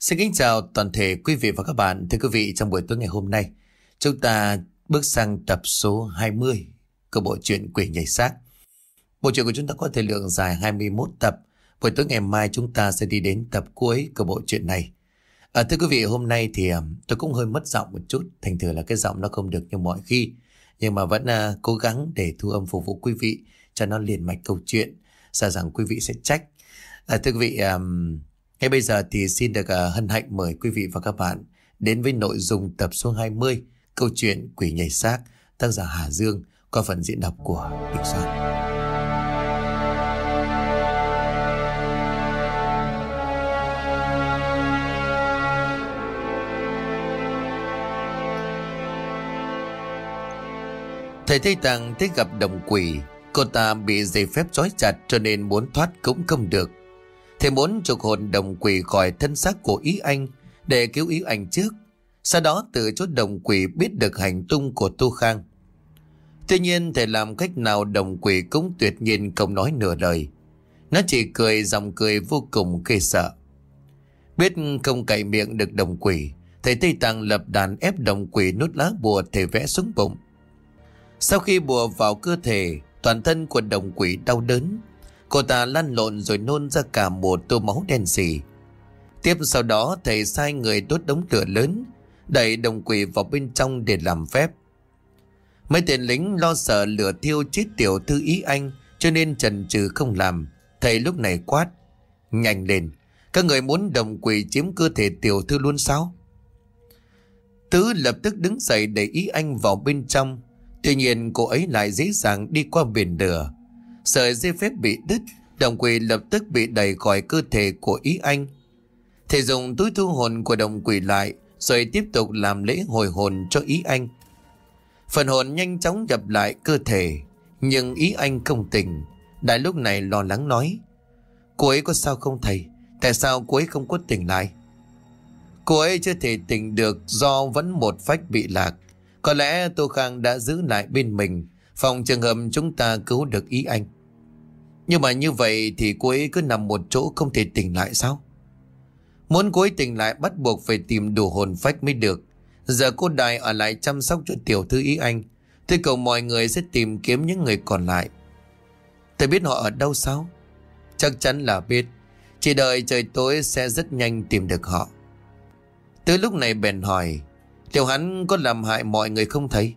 Xin kính chào toàn thể quý vị và các bạn. Thưa quý vị, trong buổi tối ngày hôm nay, chúng ta bước sang tập số 20 của bộ truyện Quỷ Nhảy Xác. Bộ truyện của chúng ta có thời lượng dài 21 tập. Buổi tối ngày mai chúng ta sẽ đi đến tập cuối của bộ truyện này. À, thưa quý vị, hôm nay thì à, tôi cũng hơi mất giọng một chút. Thành thử là cái giọng nó không được như mọi khi. Nhưng mà vẫn uh, cố gắng để thu âm phục vụ quý vị cho nó liền mạch câu chuyện. Sợ rằng quý vị sẽ trách. À, thưa quý vị, um, ngay bây giờ thì xin được à, hân hạnh mời quý vị và các bạn đến với nội dung tập số 20 câu chuyện Quỷ nhảy xác, tác giả Hà Dương, qua phần diễn đọc của Đình Soạn. Thầy Tây Tạng thấy gặp đồng quỷ, Cô ta bị dây phép trói chặt cho nên muốn thoát cũng không được Thầy muốn trục hồn đồng quỷ khỏi thân xác của ý anh để cứu ý anh trước. Sau đó từ chốt đồng quỷ biết được hành tung của Tu Khang. Tuy nhiên thầy làm cách nào đồng quỷ cũng tuyệt nhiên không nói nửa lời. Nó chỉ cười dòng cười vô cùng ghê sợ. Biết không cậy miệng được đồng quỷ, thầy Tây Tạng lập đàn ép đồng quỷ nút lá bùa thầy vẽ xuống bụng. Sau khi bùa vào cơ thể, toàn thân của đồng quỷ đau đớn, Cô ta lăn lộn rồi nôn ra cả một tô máu đen xì. Tiếp sau đó thầy sai người đốt đống lửa lớn, đẩy đồng quỷ vào bên trong để làm phép. Mấy tên lính lo sợ lửa thiêu chết tiểu thư ý anh cho nên trần trừ không làm. Thầy lúc này quát. Nhanh lên, các người muốn đồng quỷ chiếm cơ thể tiểu thư luôn sao? Tứ lập tức đứng dậy để ý anh vào bên trong. Tuy nhiên cô ấy lại dễ dàng đi qua biển lửa. Sợi dây phép bị đứt, đồng quỷ lập tức bị đẩy khỏi cơ thể của ý anh. Thầy dùng túi thu hồn của đồng quỷ lại, rồi tiếp tục làm lễ hồi hồn cho ý anh. Phần hồn nhanh chóng nhập lại cơ thể, nhưng ý anh không tỉnh. Đại lúc này lo lắng nói, cô ấy có sao không thầy? Tại sao cô ấy không có tỉnh lại? Cô ấy chưa thể tỉnh được do vẫn một phách bị lạc. Có lẽ Tô Khang đã giữ lại bên mình, phòng trường hợp chúng ta cứu được ý anh. Nhưng mà như vậy thì cô ấy cứ nằm một chỗ không thể tỉnh lại sao? Muốn cô ấy tỉnh lại bắt buộc phải tìm đủ hồn phách mới được. Giờ cô Đài ở lại chăm sóc cho tiểu thư ý anh. Tôi cầu mọi người sẽ tìm kiếm những người còn lại. Tôi biết họ ở đâu sao? Chắc chắn là biết. Chỉ đợi trời tối sẽ rất nhanh tìm được họ. Từ lúc này bèn hỏi. Liệu hắn có làm hại mọi người không thấy?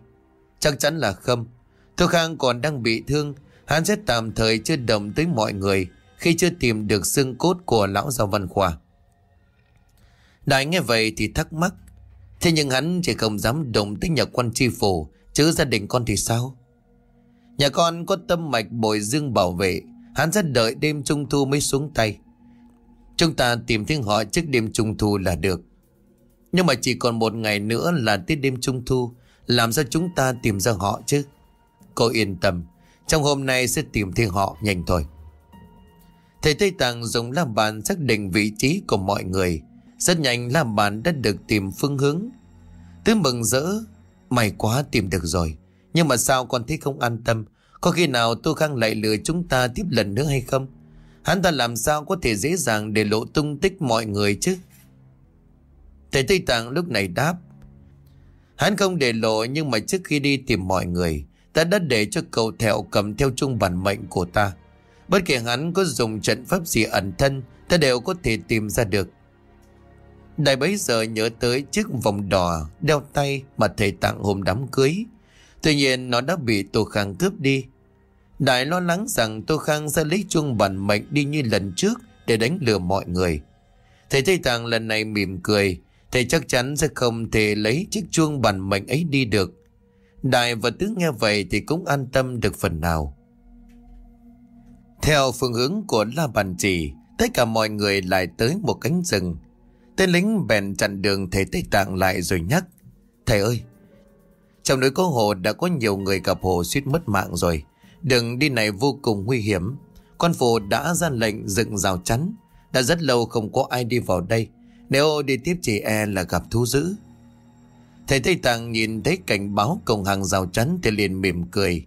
Chắc chắn là không. Thu Khang còn đang bị thương Hắn sẽ tạm thời chưa động tới mọi người khi chưa tìm được xương cốt của lão giáo văn khoa. Đại nghe vậy thì thắc mắc. Thế nhưng hắn chỉ không dám động tới nhà quan tri phủ, chứ gia đình con thì sao? Nhà con có tâm mạch bồi dương bảo vệ, hắn rất đợi đêm trung thu mới xuống tay. Chúng ta tìm thấy họ trước đêm trung thu là được. Nhưng mà chỉ còn một ngày nữa là tới đêm trung thu, làm sao chúng ta tìm ra họ chứ? Cô yên tâm, trong hôm nay sẽ tìm thấy họ nhanh thôi. Thầy Tây Tạng dùng làm bàn xác định vị trí của mọi người. Rất nhanh làm bàn đã được tìm phương hướng. Tứ mừng rỡ. May quá tìm được rồi. Nhưng mà sao con thấy không an tâm? Có khi nào Tô Khang lại lừa chúng ta tiếp lần nữa hay không? Hắn ta làm sao có thể dễ dàng để lộ tung tích mọi người chứ? Thầy Tây Tạng lúc này đáp. Hắn không để lộ nhưng mà trước khi đi tìm mọi người, ta đã để cho cậu thẹo cầm theo chung bản mệnh của ta. Bất kể hắn có dùng trận pháp gì ẩn thân, ta đều có thể tìm ra được. Đại bấy giờ nhớ tới chiếc vòng đỏ đeo tay mà thầy tặng hôm đám cưới. Tuy nhiên nó đã bị Tô Khang cướp đi. Đại lo lắng rằng Tô Khang sẽ lấy chuông bản mệnh đi như lần trước để đánh lừa mọi người. Thầy Tây Tạng lần này mỉm cười, thầy chắc chắn sẽ không thể lấy chiếc chuông bản mệnh ấy đi được. Đại và Tứ nghe vậy thì cũng an tâm được phần nào. Theo phương hướng của La Bàn Chỉ, tất cả mọi người lại tới một cánh rừng. Tên lính bèn chặn đường thầy Tây Tạng lại rồi nhắc. Thầy ơi, trong núi có hồ đã có nhiều người gặp hồ suýt mất mạng rồi. Đường đi này vô cùng nguy hiểm. Con phủ đã ra lệnh dựng rào chắn. Đã rất lâu không có ai đi vào đây. Nếu đi tiếp chỉ e là gặp thú dữ. Thầy Tây Tạng nhìn thấy cảnh báo công hàng rào chắn thì liền mỉm cười.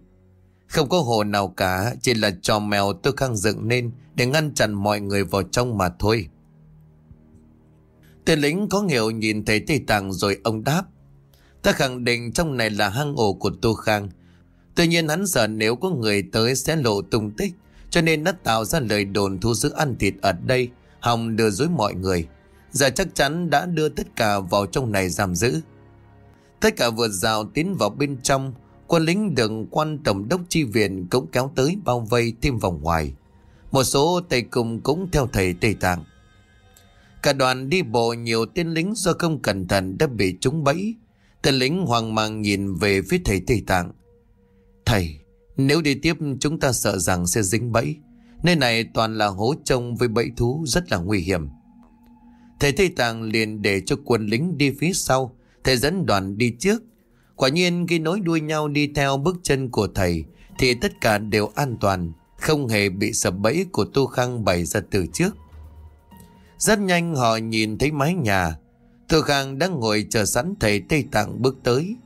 Không có hồ nào cả, chỉ là trò mèo tôi khang dựng nên để ngăn chặn mọi người vào trong mà thôi. Tên lính có nghèo nhìn thấy Tây Tạng rồi ông đáp. Ta khẳng định trong này là hang ổ của Tô Khang. Tuy nhiên hắn sợ nếu có người tới sẽ lộ tung tích, cho nên đã tạo ra lời đồn thu giữ ăn thịt ở đây, hòng đưa dối mọi người. Giờ chắc chắn đã đưa tất cả vào trong này giam giữ. Tất cả vượt rào tiến vào bên trong, quân lính đường quan tổng đốc chi viện cũng kéo tới bao vây thêm vòng ngoài. Một số tây cùng cũng theo thầy Tây Tạng. Cả đoàn đi bộ nhiều tên lính do không cẩn thận đã bị trúng bẫy. Tên lính hoang mang nhìn về phía thầy Tây Tạng. Thầy, nếu đi tiếp chúng ta sợ rằng sẽ dính bẫy. Nơi này toàn là hố trông với bẫy thú rất là nguy hiểm. Thầy Tây Tạng liền để cho quân lính đi phía sau, thầy dẫn đoàn đi trước. Quả nhiên khi nối đuôi nhau đi theo bước chân của thầy thì tất cả đều an toàn, không hề bị sập bẫy của tu Khang bày ra từ trước. Rất nhanh họ nhìn thấy mái nhà. tu Khang đang ngồi chờ sẵn thầy Tây Tạng bước tới.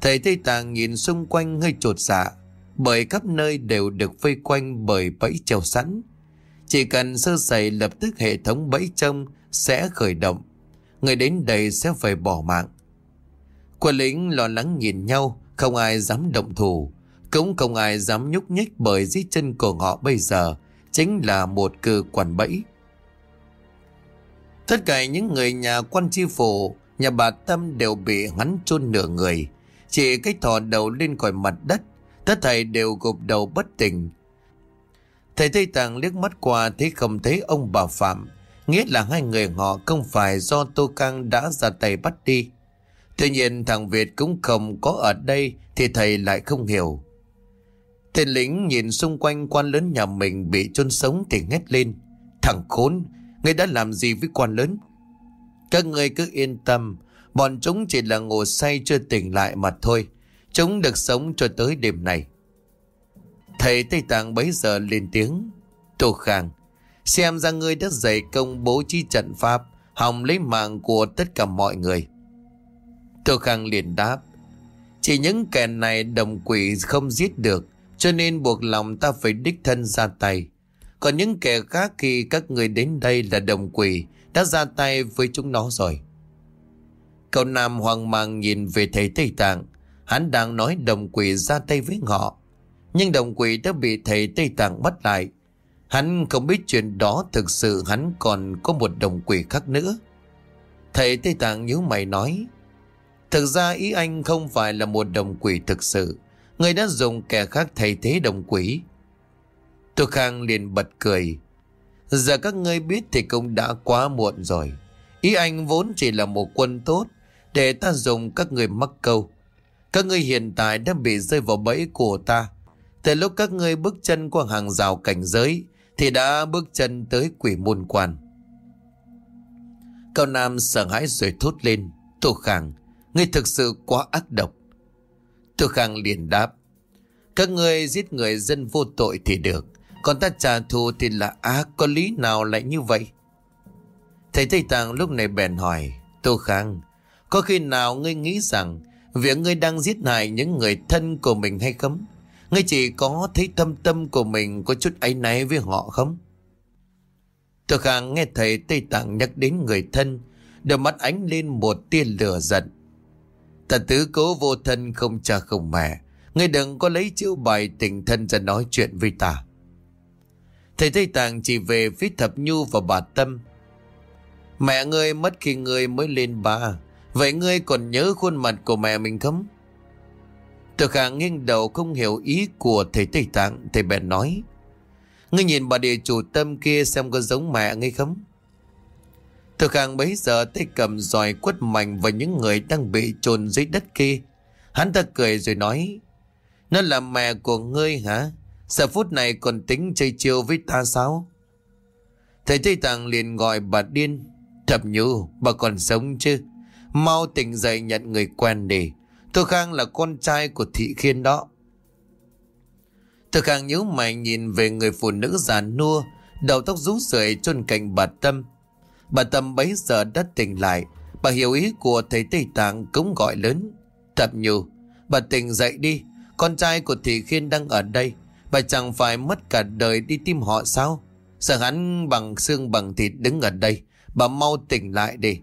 Thầy Tây Tạng nhìn xung quanh hơi trột dạ, bởi khắp nơi đều được vây quanh bởi bẫy treo sẵn. Chỉ cần sơ sẩy lập tức hệ thống bẫy trông sẽ khởi động. Người đến đây sẽ phải bỏ mạng. Quân lính lo lắng nhìn nhau, không ai dám động thủ. Cũng không ai dám nhúc nhích bởi dưới chân của họ bây giờ chính là một cơ quản bẫy. Tất cả những người nhà quan tri phủ, nhà bà Tâm đều bị hắn chôn nửa người. Chỉ cái thò đầu lên khỏi mặt đất, tất thầy đều gục đầu bất tỉnh. Thầy Tây Tạng liếc mắt qua thấy không thấy ông bà Phạm, nghĩa là hai người họ không phải do Tô Căng đã ra tay bắt đi. Tuy nhiên thằng Việt cũng không có ở đây thì thầy lại không hiểu. Tên lính nhìn xung quanh quan lớn nhà mình bị chôn sống thì hét lên. Thằng khốn, ngươi đã làm gì với quan lớn? Các ngươi cứ yên tâm, bọn chúng chỉ là ngủ say chưa tỉnh lại mà thôi. Chúng được sống cho tới đêm này. Thầy Tây Tạng bấy giờ lên tiếng. Tô Khang, xem ra ngươi đã dày công bố trí trận pháp, hòng lấy mạng của tất cả mọi người. Tô Khang liền đáp. Chỉ những kẻ này đồng quỷ không giết được, cho nên buộc lòng ta phải đích thân ra tay. Còn những kẻ khác khi các người đến đây là đồng quỷ đã ra tay với chúng nó rồi. Cậu Nam hoang mang nhìn về thầy Tây Tạng. Hắn đang nói đồng quỷ ra tay với họ. Nhưng đồng quỷ đã bị thầy Tây Tạng bắt lại. Hắn không biết chuyện đó thực sự hắn còn có một đồng quỷ khác nữa. Thầy Tây Tạng nhíu mày nói. Thực ra ý anh không phải là một đồng quỷ thực sự. Người đã dùng kẻ khác thay thế đồng quỷ. Tô Khang liền bật cười. Giờ các ngươi biết thì cũng đã quá muộn rồi. Ý anh vốn chỉ là một quân tốt để ta dùng các người mắc câu. Các ngươi hiện tại đã bị rơi vào bẫy của ta. Từ lúc các ngươi bước chân qua hàng rào cảnh giới thì đã bước chân tới quỷ môn quan. Cao Nam sợ hãi rồi thốt lên. Tô Khang, ngươi thực sự quá ác độc. Tô Khang liền đáp. Các ngươi giết người dân vô tội thì được. Còn ta trả thù thì là ác, có lý nào lại như vậy? Thầy Tây Tạng lúc này bèn hỏi. Tô Khang, có khi nào ngươi nghĩ rằng việc ngươi đang giết hại những người thân của mình hay không? Ngươi chỉ có thấy tâm tâm của mình có chút áy náy với họ không? Tô Khang nghe thầy Tây Tạng nhắc đến người thân, đôi mắt ánh lên một tia lửa giận. Ta tứ cố vô thân không cha không mẹ. Ngươi đừng có lấy chữ bài tình thân ra nói chuyện với ta. Thầy Tây Tạng chỉ về phía Thập Nhu và bà Tâm. Mẹ ngươi mất khi ngươi mới lên ba. Vậy ngươi còn nhớ khuôn mặt của mẹ mình không? Thực khả nghiêng đầu không hiểu ý của thầy Tây Tạng. Thầy bèn nói. Ngươi nhìn bà địa chủ tâm kia xem có giống mẹ ngươi không? Thực Khang bấy giờ tay cầm dòi quất mạnh vào những người đang bị chôn dưới đất kia. Hắn ta cười rồi nói. Nó là mẹ của ngươi hả? Giờ phút này còn tính chơi chiêu với ta sao? Thầy Tây Tạng liền gọi bà điên. Thập nhu, bà còn sống chứ? Mau tỉnh dậy nhận người quen đi. Tô Khang là con trai của thị khiên đó. Tô Khang nhíu mày nhìn về người phụ nữ già nua, đầu tóc rú rượi chôn cạnh bà Tâm. Bà Tâm bấy giờ đã tỉnh lại, bà hiểu ý của thầy Tây Tạng cũng gọi lớn. Thập nhu, bà tỉnh dậy đi, con trai của thị khiên đang ở đây. Bà chẳng phải mất cả đời đi tìm họ sao? Sợ hắn bằng xương bằng thịt đứng ở đây. Bà mau tỉnh lại đi.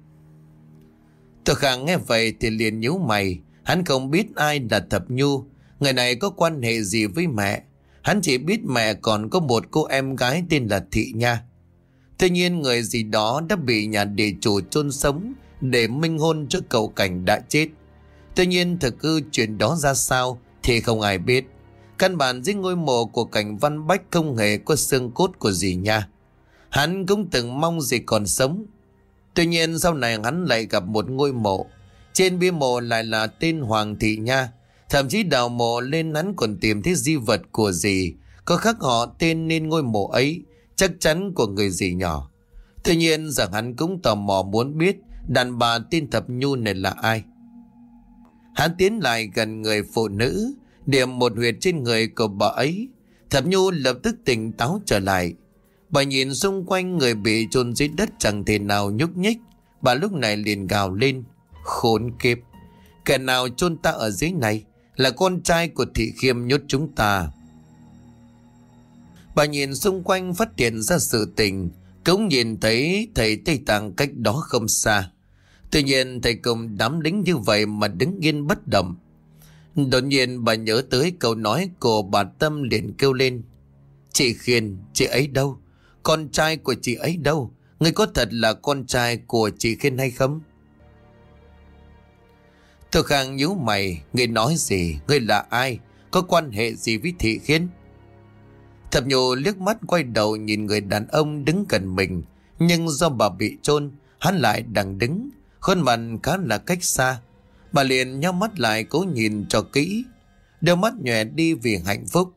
Tôi khang nghe vậy thì liền nhíu mày. Hắn không biết ai là Thập Nhu. Người này có quan hệ gì với mẹ. Hắn chỉ biết mẹ còn có một cô em gái tên là Thị Nha. Tuy nhiên người gì đó đã bị nhà địa chủ chôn sống để minh hôn cho cậu cảnh đã chết. Tuy nhiên thực hư chuyện đó ra sao thì không ai biết. Căn bản dưới ngôi mộ của cảnh văn bách không hề có xương cốt của dì nha. Hắn cũng từng mong dì còn sống. Tuy nhiên sau này hắn lại gặp một ngôi mộ. Trên bia mộ lại là tên Hoàng Thị Nha. Thậm chí đào mộ lên hắn còn tìm thấy di vật của dì. Có khắc họ tên nên ngôi mộ ấy. Chắc chắn của người dì nhỏ. Tuy nhiên rằng hắn cũng tò mò muốn biết đàn bà tên Thập Nhu này là ai. Hắn tiến lại gần người phụ nữ, điểm một huyệt trên người của bà ấy. Thập Nhu lập tức tỉnh táo trở lại. Bà nhìn xung quanh người bị chôn dưới đất chẳng thể nào nhúc nhích. Bà lúc này liền gào lên. Khốn kiếp. Kẻ nào chôn ta ở dưới này là con trai của thị khiêm nhốt chúng ta. Bà nhìn xung quanh phát hiện ra sự tình. Cũng nhìn thấy thầy Tây Tạng cách đó không xa. Tuy nhiên thầy cùng đám lính như vậy mà đứng yên bất động. Đột nhiên bà nhớ tới câu nói của bà Tâm liền kêu lên. Chị Khiên, chị ấy đâu? Con trai của chị ấy đâu? Người có thật là con trai của chị Khiên hay không? Tôi khang nhíu mày, người nói gì? Người là ai? Có quan hệ gì với thị Khiên? Thập nhụ liếc mắt quay đầu nhìn người đàn ông đứng gần mình. Nhưng do bà bị chôn hắn lại đang đứng. Khuôn mặt khá là cách xa. Bà liền nhau mắt lại cố nhìn cho kỹ. Đôi mắt nhòe đi vì hạnh phúc.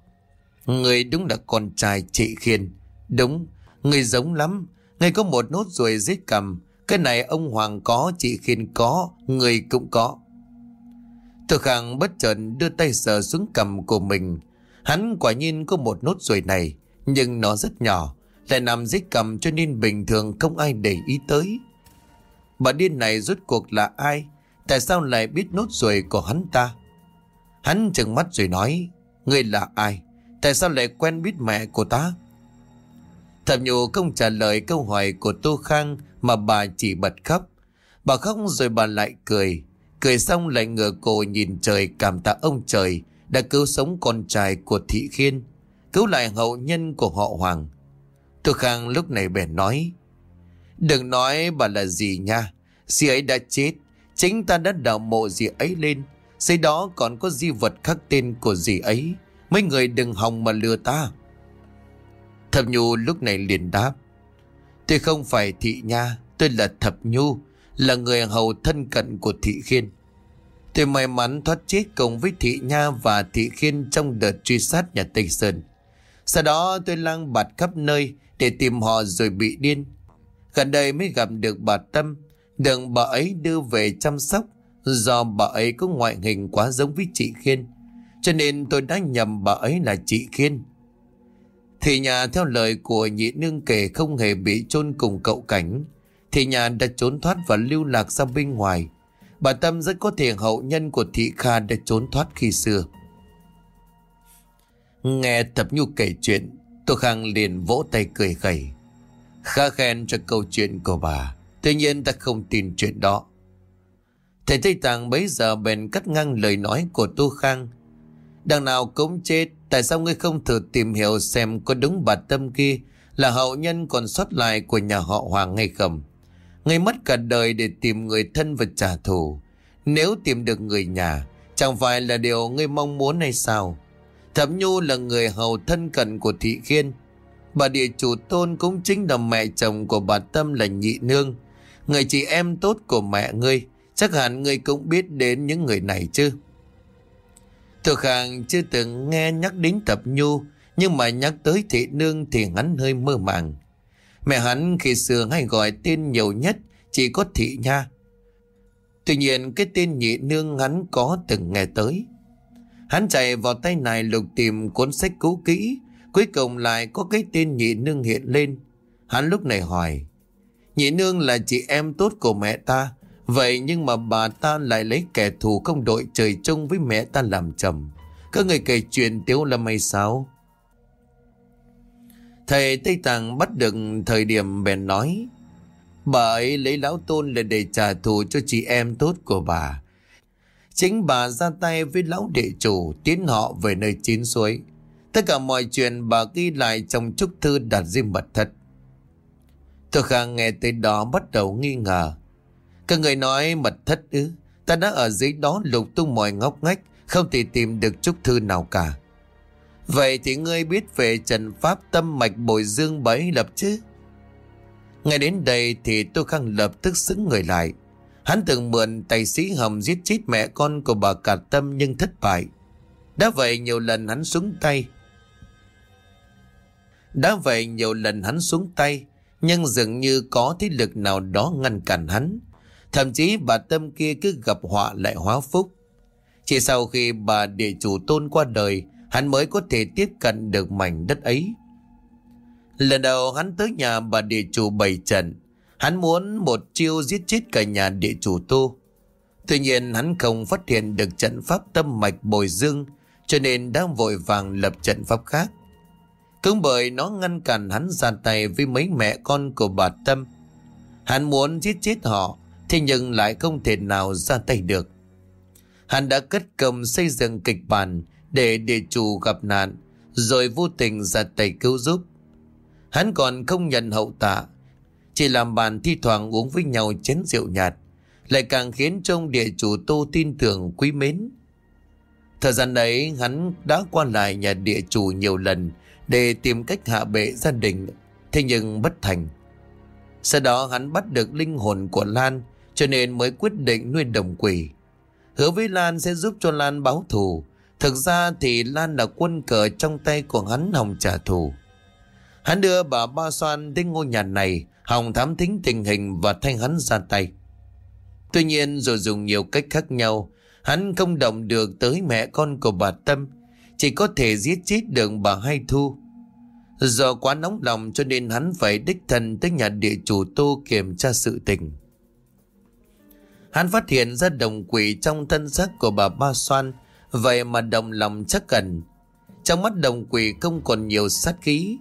Người đúng là con trai chị Khiên. Đúng, người giống lắm. Người có một nốt ruồi dưới cầm. Cái này ông Hoàng có, chị Khiên có, người cũng có. Thực hàng bất chợt đưa tay sờ xuống cầm của mình. Hắn quả nhiên có một nốt ruồi này, nhưng nó rất nhỏ, lại nằm dưới cầm cho nên bình thường không ai để ý tới. Bà điên này rốt cuộc là ai? Tại sao lại biết nốt ruồi của hắn ta? Hắn chừng mắt rồi nói, Ngươi là ai? Tại sao lại quen biết mẹ của ta? Thẩm nhụ không trả lời câu hỏi của Tô Khang mà bà chỉ bật khóc. Bà khóc rồi bà lại cười. Cười xong lại ngửa cổ nhìn trời cảm tạ ông trời đã cứu sống con trai của Thị Khiên, cứu lại hậu nhân của họ Hoàng. Tô Khang lúc này bèn nói, Đừng nói bà là gì nha, dì ấy đã chết, chính ta đã đào mộ dì ấy lên, xây đó còn có di vật khắc tên của dì ấy, mấy người đừng hòng mà lừa ta. Thập Nhu lúc này liền đáp, Tôi không phải Thị Nha, tôi là Thập Nhu, là người hầu thân cận của Thị Khiên. Tôi may mắn thoát chết cùng với Thị Nha và Thị Khiên trong đợt truy sát nhà Tây Sơn. Sau đó tôi lang bạt khắp nơi để tìm họ rồi bị điên. Gần đây mới gặp được bà Tâm, được bà ấy đưa về chăm sóc do bà ấy có ngoại hình quá giống với chị Khiên. Cho nên tôi đã nhầm bà ấy là chị Khiên. Thì nhà theo lời của nhị nương kể không hề bị chôn cùng cậu cảnh. Thì nhà đã trốn thoát và lưu lạc ra bên ngoài. Bà Tâm rất có thể hậu nhân của Thị Kha đã trốn thoát khi xưa. Nghe Thập Nhu kể chuyện, Tô Khang liền vỗ tay cười khẩy. Khá khen cho câu chuyện của bà. Tuy nhiên ta không tin chuyện đó. Thầy Tây Tạng bấy giờ bèn cắt ngang lời nói của Tô Khang. Đằng nào cũng chết, tại sao ngươi không thử tìm hiểu xem có đúng bà Tâm kia là hậu nhân còn sót lại của nhà họ Hoàng hay không? Ngươi mất cả đời để tìm người thân và trả thù. Nếu tìm được người nhà, chẳng phải là điều ngươi mong muốn hay sao? Thẩm Nhu là người hầu thân cận của Thị Khiên. Bà địa chủ tôn cũng chính là mẹ chồng của bà Tâm là nhị nương. Người chị em tốt của mẹ ngươi, chắc hẳn ngươi cũng biết đến những người này chứ. Thực hàng chưa từng nghe nhắc đến Thập Nhu, nhưng mà nhắc tới Thị Nương thì hắn hơi mơ màng. Mẹ hắn khi xưa hay gọi tên nhiều nhất chỉ có Thị Nha. Tuy nhiên cái tên nhị nương hắn có từng nghe tới. Hắn chạy vào tay này lục tìm cuốn sách cũ kỹ, cuối cùng lại có cái tên nhị nương hiện lên. Hắn lúc này hỏi, nhị nương là chị em tốt của mẹ ta, vậy nhưng mà bà ta lại lấy kẻ thù không đội trời chung với mẹ ta làm chồng. Các người kể chuyện tiếu là mày sao? Thầy Tây Tạng bắt được thời điểm bèn nói, Bà ấy lấy lão tôn là để trả thù cho chị em tốt của bà. Chính bà ra tay với lão đệ chủ tiến họ về nơi chín suối. Tất cả mọi chuyện bà ghi lại trong chúc thư đặt riêng mật thất. Tôi khang nghe tới đó bắt đầu nghi ngờ. Các người nói mật thất ư. Ta đã ở dưới đó lục tung mọi ngóc ngách, không thể tìm được chúc thư nào cả. Vậy thì ngươi biết về trần pháp tâm mạch bồi dương bấy lập chứ? Ngay đến đây thì tôi khang lập tức xứng người lại. Hắn từng mượn tài sĩ hầm giết chết mẹ con của bà cả tâm nhưng thất bại. Đã vậy nhiều lần hắn xuống tay. Đã vậy nhiều lần hắn xuống tay, nhưng dường như có thế lực nào đó ngăn cản hắn. Thậm chí bà Tâm kia cứ gặp họa lại hóa phúc. Chỉ sau khi bà địa chủ tôn qua đời, hắn mới có thể tiếp cận được mảnh đất ấy. Lần đầu hắn tới nhà bà địa chủ bày trận, hắn muốn một chiêu giết chết cả nhà địa chủ tu. Tuy nhiên hắn không phát hiện được trận pháp tâm mạch bồi dương, cho nên đang vội vàng lập trận pháp khác. Cũng bởi nó ngăn cản hắn ra tay với mấy mẹ con của bà Tâm. Hắn muốn giết chết họ, thế nhưng lại không thể nào ra tay được. Hắn đã cất cầm xây dựng kịch bản để địa chủ gặp nạn, rồi vô tình ra tay cứu giúp. Hắn còn không nhận hậu tạ, chỉ làm bàn thi thoảng uống với nhau chén rượu nhạt, lại càng khiến trong địa chủ tô tin tưởng quý mến. Thời gian đấy hắn đã qua lại nhà địa chủ nhiều lần để tìm cách hạ bệ gia đình, thế nhưng bất thành. Sau đó hắn bắt được linh hồn của Lan cho nên mới quyết định nuôi đồng quỷ. Hứa với Lan sẽ giúp cho Lan báo thù. Thực ra thì Lan là quân cờ trong tay của hắn Hồng trả thù. Hắn đưa bà Ba Soan đến ngôi nhà này, Hồng thám thính tình hình và thanh hắn ra tay. Tuy nhiên rồi dùng nhiều cách khác nhau, hắn không động được tới mẹ con của bà Tâm, chỉ có thể giết chết được bà Hai Thu. Do quá nóng lòng cho nên hắn phải đích thân tới nhà địa chủ tô kiểm tra sự tình. Hắn phát hiện ra đồng quỷ trong thân xác của bà Ba Soan, vậy mà đồng lòng chắc cần. Trong mắt đồng quỷ không còn nhiều sát khí.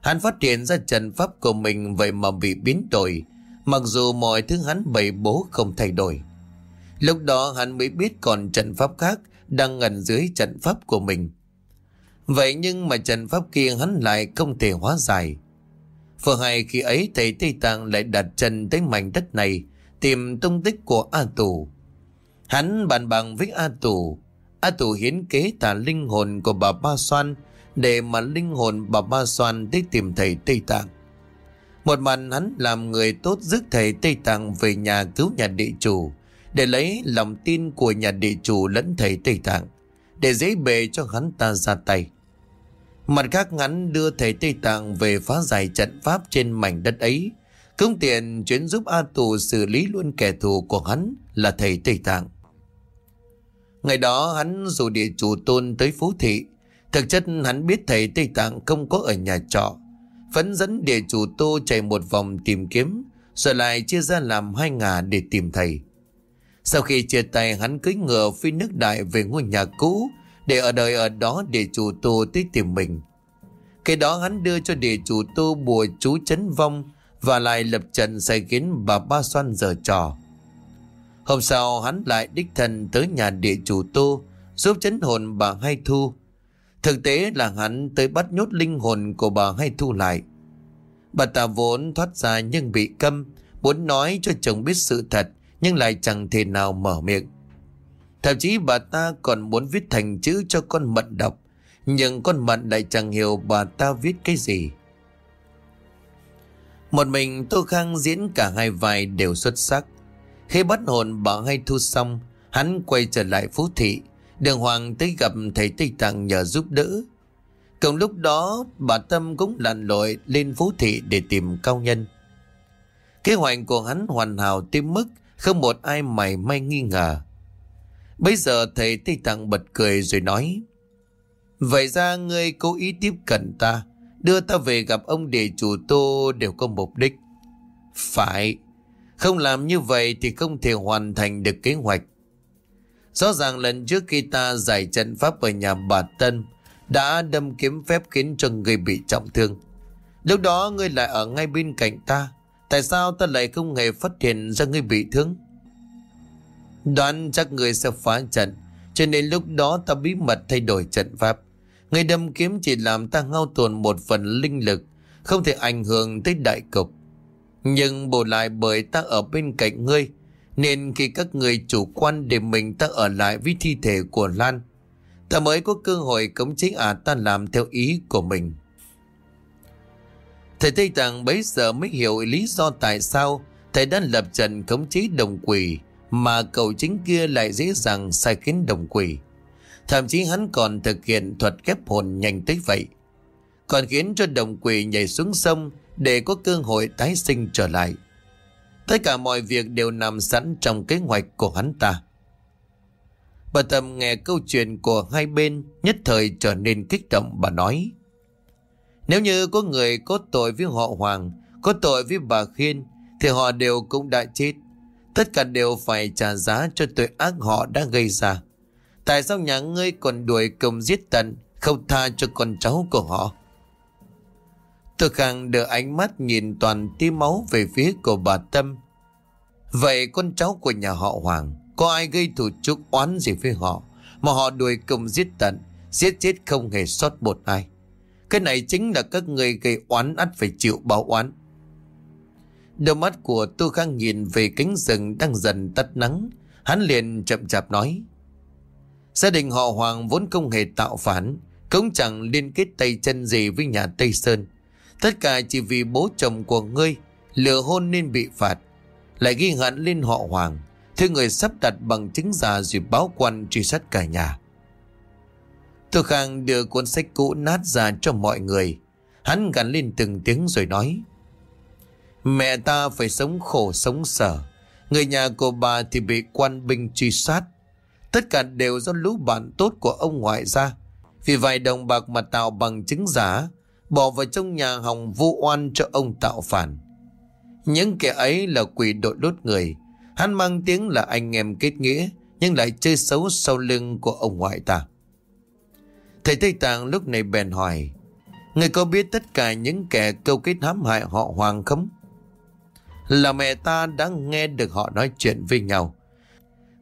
Hắn phát hiện ra trần pháp của mình vậy mà bị biến đổi, mặc dù mọi thứ hắn bày bố không thay đổi. Lúc đó hắn mới biết còn trận pháp khác đang ngẩn dưới trận pháp của mình. Vậy nhưng mà trận pháp kia hắn lại không thể hóa giải. Vừa hay khi ấy thầy Tây Tạng lại đặt chân tới mảnh đất này tìm tung tích của A Tù. Hắn bàn bằng với A Tù. A Tù hiến kế tả linh hồn của bà Ba Soan để mà linh hồn bà Ba Soan đi tìm thầy Tây Tạng. Một màn hắn làm người tốt rước thầy Tây Tạng về nhà cứu nhà địa chủ, để lấy lòng tin của nhà địa chủ lẫn thầy Tây Tạng, để dễ bề cho hắn ta ra tay. Mặt khác, hắn đưa thầy Tây Tạng về phá giải trận pháp trên mảnh đất ấy cũng tiện chuyến giúp A Tù xử lý luôn kẻ thù của hắn là thầy Tây Tạng. Ngày đó hắn dù địa chủ tôn tới phú thị. Thực chất hắn biết thầy Tây Tạng không có ở nhà trọ. Vẫn dẫn địa chủ tô chạy một vòng tìm kiếm, rồi lại chia ra làm hai ngả để tìm thầy. Sau khi chia tay, hắn cưới ngựa phi nước đại về ngôi nhà cũ, để ở đời ở đó địa chủ tô tới tìm mình. Cái đó hắn đưa cho địa chủ tô bùa chú chấn vong và lại lập trận xây kiến bà Ba Xoan giờ trò. Hôm sau hắn lại đích thân tới nhà địa chủ Tô giúp chấn hồn bà Hai Thu. Thực tế là hắn tới bắt nhốt linh hồn của bà Hai Thu lại. Bà ta vốn thoát ra nhưng bị câm, muốn nói cho chồng biết sự thật nhưng lại chẳng thể nào mở miệng. Thậm chí bà ta còn muốn viết thành chữ cho con mận đọc, nhưng con mận lại chẳng hiểu bà ta viết cái gì. Một mình Tô Khang diễn cả hai vai đều xuất sắc. Khi bắt hồn bà hay thu xong, hắn quay trở lại phú thị. Đường Hoàng tới gặp thầy Tây Tạng nhờ giúp đỡ. Cùng lúc đó, bà Tâm cũng lặn lội lên phú thị để tìm cao nhân. Kế hoạch của hắn hoàn hảo tới mức không một ai mày may nghi ngờ. Bây giờ thầy Tây Tạng bật cười rồi nói Vậy ra ngươi cố ý tiếp cận ta Đưa ta về gặp ông địa chủ tô đều có mục đích. Phải. Không làm như vậy thì không thể hoàn thành được kế hoạch. Rõ ràng lần trước khi ta giải trận pháp ở nhà bà Tân, đã đâm kiếm phép khiến cho người bị trọng thương. Lúc đó ngươi lại ở ngay bên cạnh ta. Tại sao ta lại không hề phát hiện ra ngươi bị thương? Đoán chắc ngươi sẽ phá trận, Cho nên lúc đó ta bí mật thay đổi trận pháp Ngươi đâm kiếm chỉ làm ta ngao tuồn một phần linh lực, Không thể ảnh hưởng tới đại cục nhưng bù lại bởi ta ở bên cạnh ngươi, Nên khi các người chủ quan để mình ta ở lại với thi thể của Lan, Ta mới có cơ hội cống chế à ta làm theo ý của mình Thầy Tây Tạng bấy giờ mới hiểu lý do tại sao thầy đã lập trận khống chế đồng quỷ mà cậu chính kia lại dễ dàng sai khiến đồng quỷ. Thậm chí hắn còn thực hiện thuật ghép hồn nhanh tới vậy. Còn khiến cho đồng quỷ nhảy xuống sông để có cơ hội tái sinh trở lại. Tất cả mọi việc đều nằm sẵn trong kế hoạch của hắn ta. Bà Tâm nghe câu chuyện của hai bên nhất thời trở nên kích động bà nói. Nếu như có người có tội với họ Hoàng, có tội với bà Khiên, thì họ đều cũng đã chết. Tất cả đều phải trả giá cho tội ác họ đã gây ra. Tại sao nhà ngươi còn đuổi công giết tận, không tha cho con cháu của họ? Tôi khang đưa ánh mắt nhìn toàn tí máu về phía của bà Tâm. Vậy con cháu của nhà họ Hoàng, có ai gây thủ chúc oán gì với họ, mà họ đuổi cùng giết tận, giết chết không hề sót một ai? Cái này chính là các người gây oán ắt phải chịu báo oán. Đôi mắt của tôi Khang nhìn về cánh rừng đang dần tắt nắng. Hắn liền chậm chạp nói. Gia đình họ Hoàng vốn không hề tạo phản. Cũng chẳng liên kết tay chân gì với nhà Tây Sơn. Tất cả chỉ vì bố chồng của ngươi lừa hôn nên bị phạt. Lại ghi hận lên họ Hoàng. thế người sắp đặt bằng chứng giả rồi báo quan truy sát cả nhà. Tô Khang đưa cuốn sách cũ nát ra cho mọi người. Hắn gắn lên từng tiếng rồi nói. Mẹ ta phải sống khổ sống sở. Người nhà của bà thì bị quan binh truy sát. Tất cả đều do lũ bạn tốt của ông ngoại ra. Vì vài đồng bạc mà tạo bằng chứng giả, bỏ vào trong nhà hòng vu oan cho ông tạo phản. Những kẻ ấy là quỷ đội đốt người. Hắn mang tiếng là anh em kết nghĩa, nhưng lại chơi xấu sau lưng của ông ngoại ta. Thầy Tây Tạng lúc này bèn hỏi Người có biết tất cả những kẻ câu kết hãm hại họ Hoàng không? Là mẹ ta đã nghe được họ nói chuyện với nhau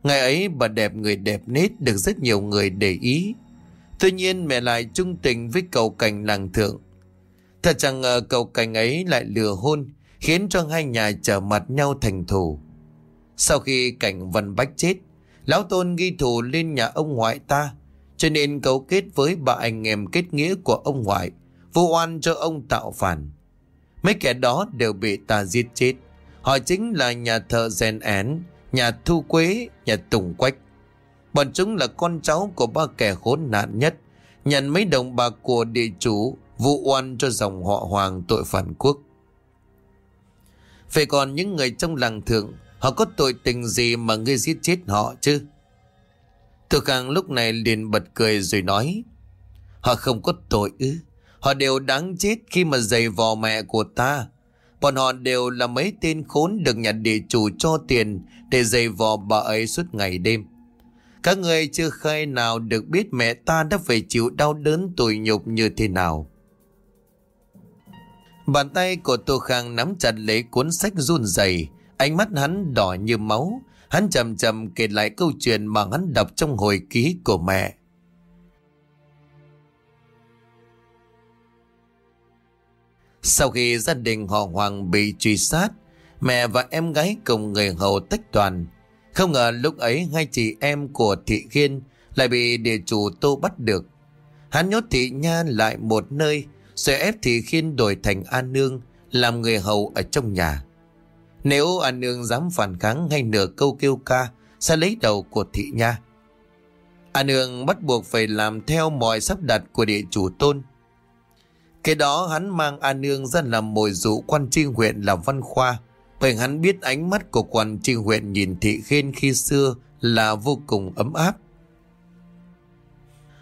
Ngày ấy bà đẹp người đẹp nết được rất nhiều người để ý Tuy nhiên mẹ lại trung tình với cầu cảnh làng thượng Thật chẳng ngờ cầu cảnh ấy lại lừa hôn Khiến cho hai nhà trở mặt nhau thành thù Sau khi cảnh Văn Bách chết Lão Tôn ghi thù lên nhà ông ngoại ta cho nên cấu kết với bà anh em kết nghĩa của ông ngoại, vô oan cho ông tạo phản. Mấy kẻ đó đều bị ta giết chết. Họ chính là nhà thợ rèn én, nhà thu quế, nhà tùng quách. Bọn chúng là con cháu của ba kẻ khốn nạn nhất, nhận mấy đồng bạc của địa chủ, vụ oan cho dòng họ hoàng tội phản quốc. Phải còn những người trong làng thượng, họ có tội tình gì mà ngươi giết chết họ chứ? Thực Khang lúc này liền bật cười rồi nói Họ không có tội ư Họ đều đáng chết khi mà giày vò mẹ của ta Bọn họ đều là mấy tên khốn được nhà địa chủ cho tiền Để giày vò bà ấy suốt ngày đêm Các người chưa khai nào được biết mẹ ta đã phải chịu đau đớn tủi nhục như thế nào Bàn tay của Tô Khang nắm chặt lấy cuốn sách run rẩy, Ánh mắt hắn đỏ như máu Hắn chậm chậm kể lại câu chuyện mà hắn đọc trong hồi ký của mẹ. Sau khi gia đình họ Hoàng bị truy sát, mẹ và em gái cùng người hầu tách toàn. Không ngờ lúc ấy hai chị em của Thị Khiên lại bị địa chủ tô bắt được. Hắn nhốt Thị Nha lại một nơi, rồi ép thì Khiên đổi thành An Nương, làm người hầu ở trong nhà. Nếu An Nương dám phản kháng hay nửa câu kêu ca, sẽ lấy đầu của thị nha. An Nương bắt buộc phải làm theo mọi sắp đặt của địa chủ tôn. Cái đó hắn mang An Nương ra làm mồi dụ quan tri huyện là Văn Khoa, bởi hắn biết ánh mắt của quan tri huyện nhìn thị khiên khi xưa là vô cùng ấm áp.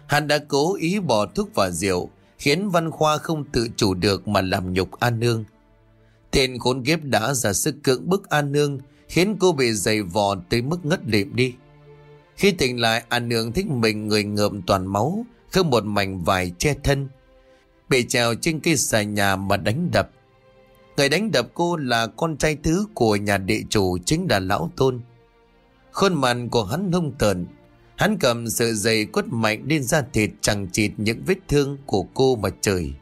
Hắn đã cố ý bỏ thuốc và rượu, khiến Văn Khoa không tự chủ được mà làm nhục An Nương. Tên khốn kiếp đã ra sức cưỡng bức An Nương, khiến cô bị dày vò tới mức ngất lịm đi. Khi tỉnh lại, An Nương thích mình người ngợm toàn máu không một mảnh vải che thân. Bị trèo trên cây xà nhà mà đánh đập. Người đánh đập cô là con trai thứ của nhà địa chủ chính là Lão Tôn. Khuôn mặt của hắn hung tợn. Hắn cầm sợi dây quất mạnh lên da thịt chẳng chịt những vết thương của cô mà trời.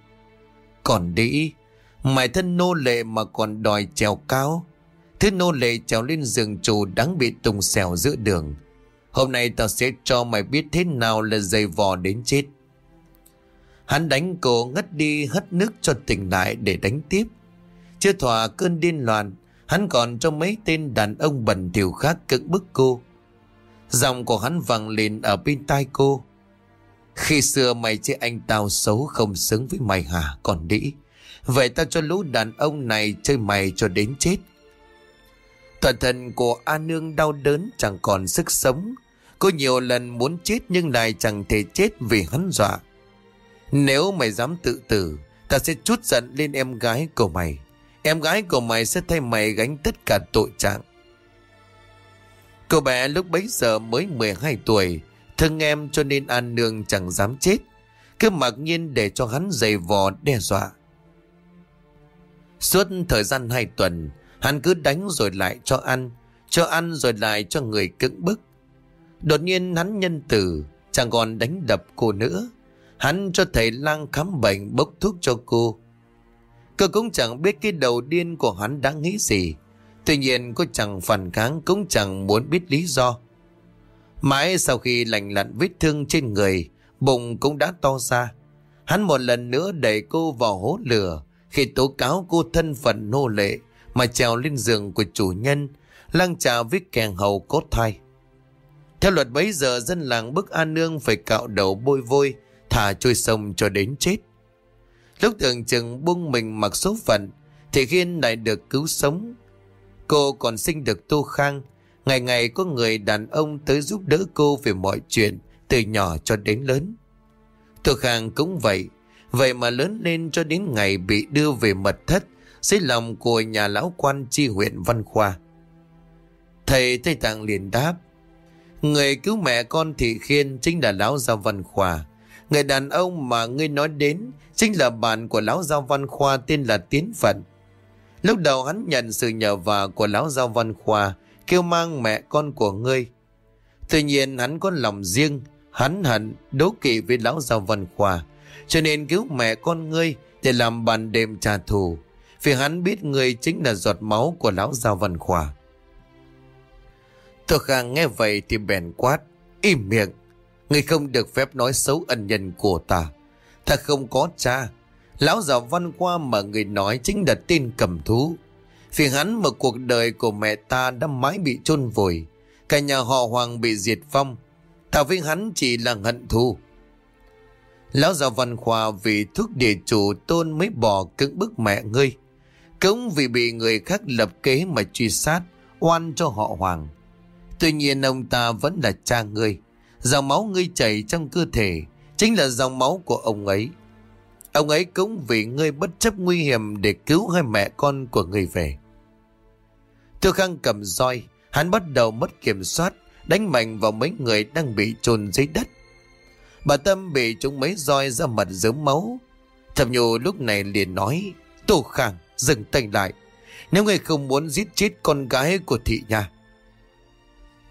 Còn đĩ mày thân nô lệ mà còn đòi trèo cao. Thứ nô lệ trèo lên giường chủ đáng bị tùng xèo giữa đường. Hôm nay tao sẽ cho mày biết thế nào là dày vò đến chết. Hắn đánh cô ngất đi hất nước cho tỉnh lại để đánh tiếp. Chưa thỏa cơn điên loạn, hắn còn cho mấy tên đàn ông bẩn thỉu khác cưỡng bức cô. Giọng của hắn vang lên ở bên tai cô. Khi xưa mày chê anh tao xấu không xứng với mày hả còn đĩ. Vậy tao cho lũ đàn ông này chơi mày cho đến chết. Toàn thân của A Nương đau đớn chẳng còn sức sống. Cô nhiều lần muốn chết nhưng lại chẳng thể chết vì hắn dọa. Nếu mày dám tự tử, ta sẽ chút giận lên em gái của mày. Em gái của mày sẽ thay mày gánh tất cả tội trạng. Cô bé lúc bấy giờ mới 12 tuổi, thương em cho nên An Nương chẳng dám chết. Cứ mặc nhiên để cho hắn giày vò đe dọa. Suốt thời gian hai tuần, hắn cứ đánh rồi lại cho ăn, cho ăn rồi lại cho người cưỡng bức. Đột nhiên hắn nhân tử, chẳng còn đánh đập cô nữa. Hắn cho thầy lang khám bệnh bốc thuốc cho cô. Cô cũng chẳng biết cái đầu điên của hắn đã nghĩ gì. Tuy nhiên cô chẳng phản kháng cũng chẳng muốn biết lý do. Mãi sau khi lành lặn vết thương trên người, bụng cũng đã to ra. Hắn một lần nữa đẩy cô vào hố lửa khi tố cáo cô thân phận nô lệ mà trèo lên giường của chủ nhân, lăng trà với kèn hầu cốt thai. Theo luật bấy giờ dân làng bức An Nương phải cạo đầu bôi vôi, thả trôi sông cho đến chết. Lúc tưởng chừng buông mình mặc số phận, thì Khiên lại được cứu sống. Cô còn sinh được Tô Khang, ngày ngày có người đàn ông tới giúp đỡ cô về mọi chuyện, từ nhỏ cho đến lớn. Tô Khang cũng vậy, vậy mà lớn lên cho đến ngày bị đưa về mật thất dưới lòng của nhà lão quan chi huyện Văn Khoa. Thầy Tây Tạng liền đáp, người cứu mẹ con Thị Khiên chính là lão gia Văn Khoa. Người đàn ông mà ngươi nói đến chính là bạn của lão giao văn khoa tên là Tiến Phận. Lúc đầu hắn nhận sự nhờ vả của lão giao văn khoa kêu mang mẹ con của ngươi. Tuy nhiên hắn có lòng riêng, hắn hận, đố kỵ với lão giao văn khoa cho nên cứu mẹ con ngươi để làm bàn đêm trả thù vì hắn biết ngươi chính là giọt máu của lão giao văn khoa. Tôi khang nghe vậy thì bèn quát, im miệng. ngươi không được phép nói xấu ân nhân của ta. Ta không có cha. Lão già văn qua mà người nói chính là tên cầm thú. Vì hắn mà cuộc đời của mẹ ta đã mãi bị chôn vùi. Cả nhà họ hoàng bị diệt vong. Ta với hắn chỉ là hận thù. Lão già văn khoa vì thuốc địa chủ tôn mới bỏ cứng bức mẹ ngươi. Cũng vì bị người khác lập kế mà truy sát, oan cho họ hoàng. Tuy nhiên ông ta vẫn là cha ngươi. Dòng máu ngươi chảy trong cơ thể chính là dòng máu của ông ấy. Ông ấy cũng vì ngươi bất chấp nguy hiểm để cứu hai mẹ con của ngươi về. Tiêu Khang cầm roi, hắn bắt đầu mất kiểm soát, đánh mạnh vào mấy người đang bị chôn dưới đất. Bà Tâm bị chúng mấy roi ra mặt dớm máu. Thẩm Nhu lúc này liền nói, Tô Khang, dừng tay lại. Nếu ngươi không muốn giết chết con gái của thị nhà.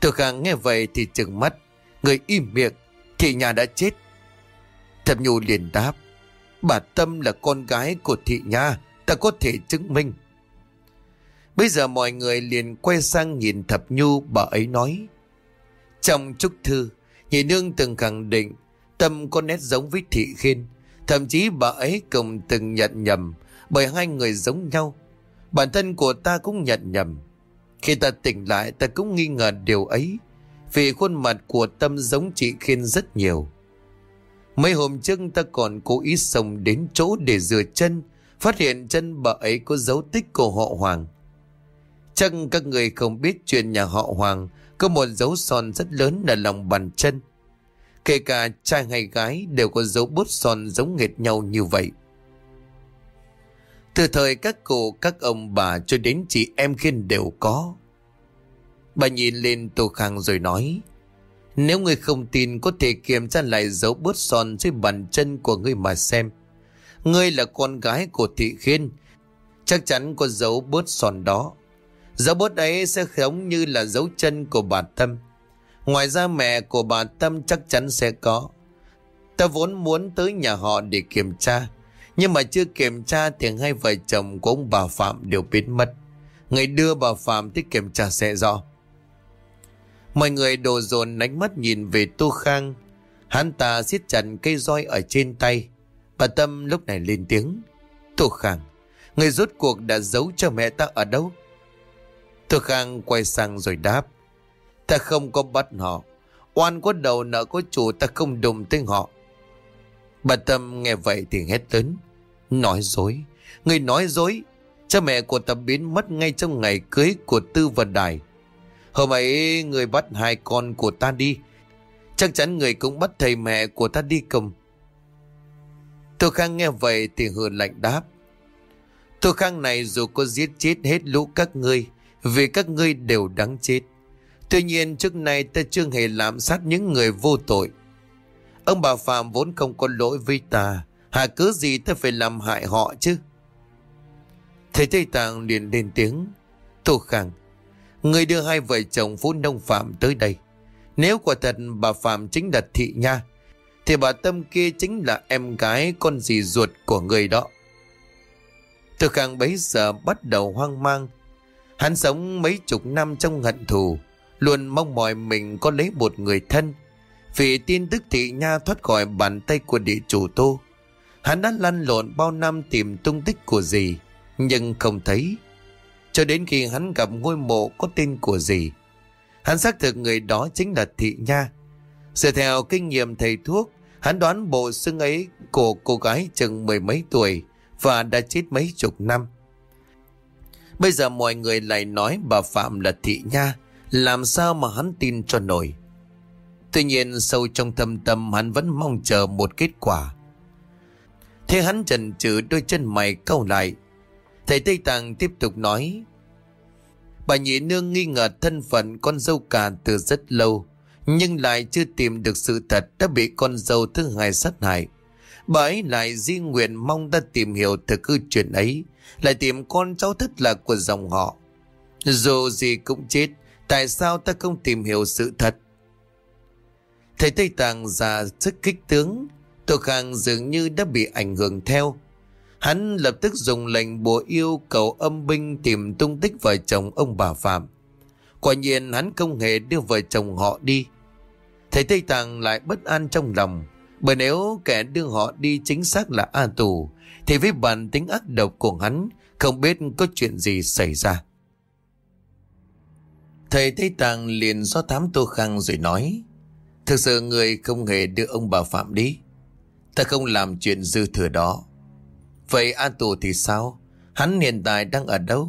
Tô Khang nghe vậy thì trừng mắt, Người im miệng Thị nhà đã chết Thẩm Nhu liền đáp Bà Tâm là con gái của thị nha, Ta có thể chứng minh. Bây giờ mọi người liền quay sang nhìn Thập Nhu bà ấy nói Trong chúc thư Nhị nương từng khẳng định Tâm có nét giống với thị khiên. Thậm chí bà ấy cùng từng nhận nhầm Bởi hai người giống nhau. Bản thân của ta cũng nhận nhầm. Khi ta tỉnh lại ta cũng nghi ngờ điều ấy. Vì khuôn mặt của Tâm giống chị Khiên rất nhiều. Mấy hôm trước ta còn cố ý xông đến chỗ để rửa chân, phát hiện chân bà ấy có dấu tích của họ Hoàng. Chắc các người không biết chuyện nhà họ Hoàng có một dấu son rất lớn là lòng bàn chân. Kể cả trai hay gái đều có dấu bút son giống nghệt nhau như vậy. Từ thời các cụ, các ông bà cho đến chị em Khiên đều có. Bà nhìn lên Tô Khang rồi nói nếu ngươi không tin, có thể kiểm tra lại dấu bớt son dưới bàn chân của ngươi mà xem Ngươi là con gái của thị khiên Chắc chắn có dấu bớt son đó. Dấu bớt ấy sẽ giống như là dấu chân của bà Tâm. Ngoài ra mẹ của bà Tâm chắc chắn sẽ có. Ta vốn muốn tới nhà họ để kiểm tra. Nhưng mà chưa kiểm tra thì hai vợ chồng của ông bà Phạm đều biến mất. Người đưa bà Phạm tới kiểm tra sẽ rõ. Mọi người đồ dồn ánh mắt nhìn về Tô Khang. Hắn ta siết chặt cây roi ở trên tay. Bà Tâm lúc này lên tiếng. Tô Khang, người rốt cuộc đã giấu cho mẹ ta ở đâu? Tô Khang quay sang rồi đáp. Ta không có bắt họ. Oan có đầu nợ có chủ ta không đụng tới họ. Bà Tâm nghe vậy thì hét lớn. Nói dối. Người nói dối. Cha mẹ của ta biến mất ngay trong ngày cưới của Tư và Đài. Hôm ấy người bắt hai con của ta đi. Chắc chắn người cũng bắt thầy mẹ của ta đi cùng. Tô Khang nghe vậy thì hừ lạnh đáp. Tô Khang này dù có giết chết hết lũ các ngươi, vì các ngươi đều đáng chết. Tuy nhiên trước nay ta chưa hề làm sát những người vô tội. Ông bà Phạm vốn không có lỗi với ta, hà cứ gì ta phải làm hại họ chứ. Thầy Tây Tạng liền lên tiếng. Tô Khang, người đưa hai vợ chồng Phú Nông Phạm tới đây. Nếu quả thật bà Phạm chính là Thị Nha, thì bà Tâm kia chính là em gái con dì ruột của người đó. Từ Khang bấy giờ bắt đầu hoang mang. Hắn sống mấy chục năm trong hận thù, luôn mong mỏi mình có lấy một người thân. Vì tin tức Thị Nha thoát khỏi bàn tay của địa chủ Tô. Hắn đã lăn lộn bao năm tìm tung tích của dì nhưng không thấy. Cho đến khi hắn gặp ngôi mộ có tên của gì, hắn xác thực người đó chính là Thị Nha. Dựa theo kinh nghiệm thầy thuốc, hắn đoán bộ xương ấy của cô gái chừng mười mấy tuổi và đã chết mấy chục năm. Bây giờ mọi người lại nói bà Phạm là Thị Nha, làm sao mà hắn tin cho nổi. Tuy nhiên sâu trong thâm tâm hắn vẫn mong chờ một kết quả. Thế hắn chần chừ đôi chân mày câu lại, Thầy Tây Tạng tiếp tục nói. Bà nhị nương nghi ngờ thân phận con dâu cả từ rất lâu, nhưng lại chưa tìm được sự thật đã bị con dâu thứ hai sát hại. Bà ấy lại di nguyện mong ta tìm hiểu thực hư chuyện ấy, lại tìm con cháu thất lạc của dòng họ. Dù gì cũng chết, tại sao ta không tìm hiểu sự thật? Thầy Tây Tạng già sức kích tướng, Tô Khang dường như đã bị ảnh hưởng theo, Hắn lập tức dùng lệnh bùa yêu cầu âm binh tìm tung tích vợ chồng ông bà Phạm. Quả nhiên hắn không hề đưa vợ chồng họ đi. Thầy Tây Tạng lại bất an trong lòng. Bởi nếu kẻ đưa họ đi chính xác là A Tù, thì với bản tính ác độc của hắn, không biết có chuyện gì xảy ra. Thầy Tây Tạng liền do thám Tô Khang rồi nói, Thực sự người không hề đưa ông bà Phạm đi. Ta không làm chuyện dư thừa đó. Vậy A Tù thì sao? Hắn hiện tại đang ở đâu?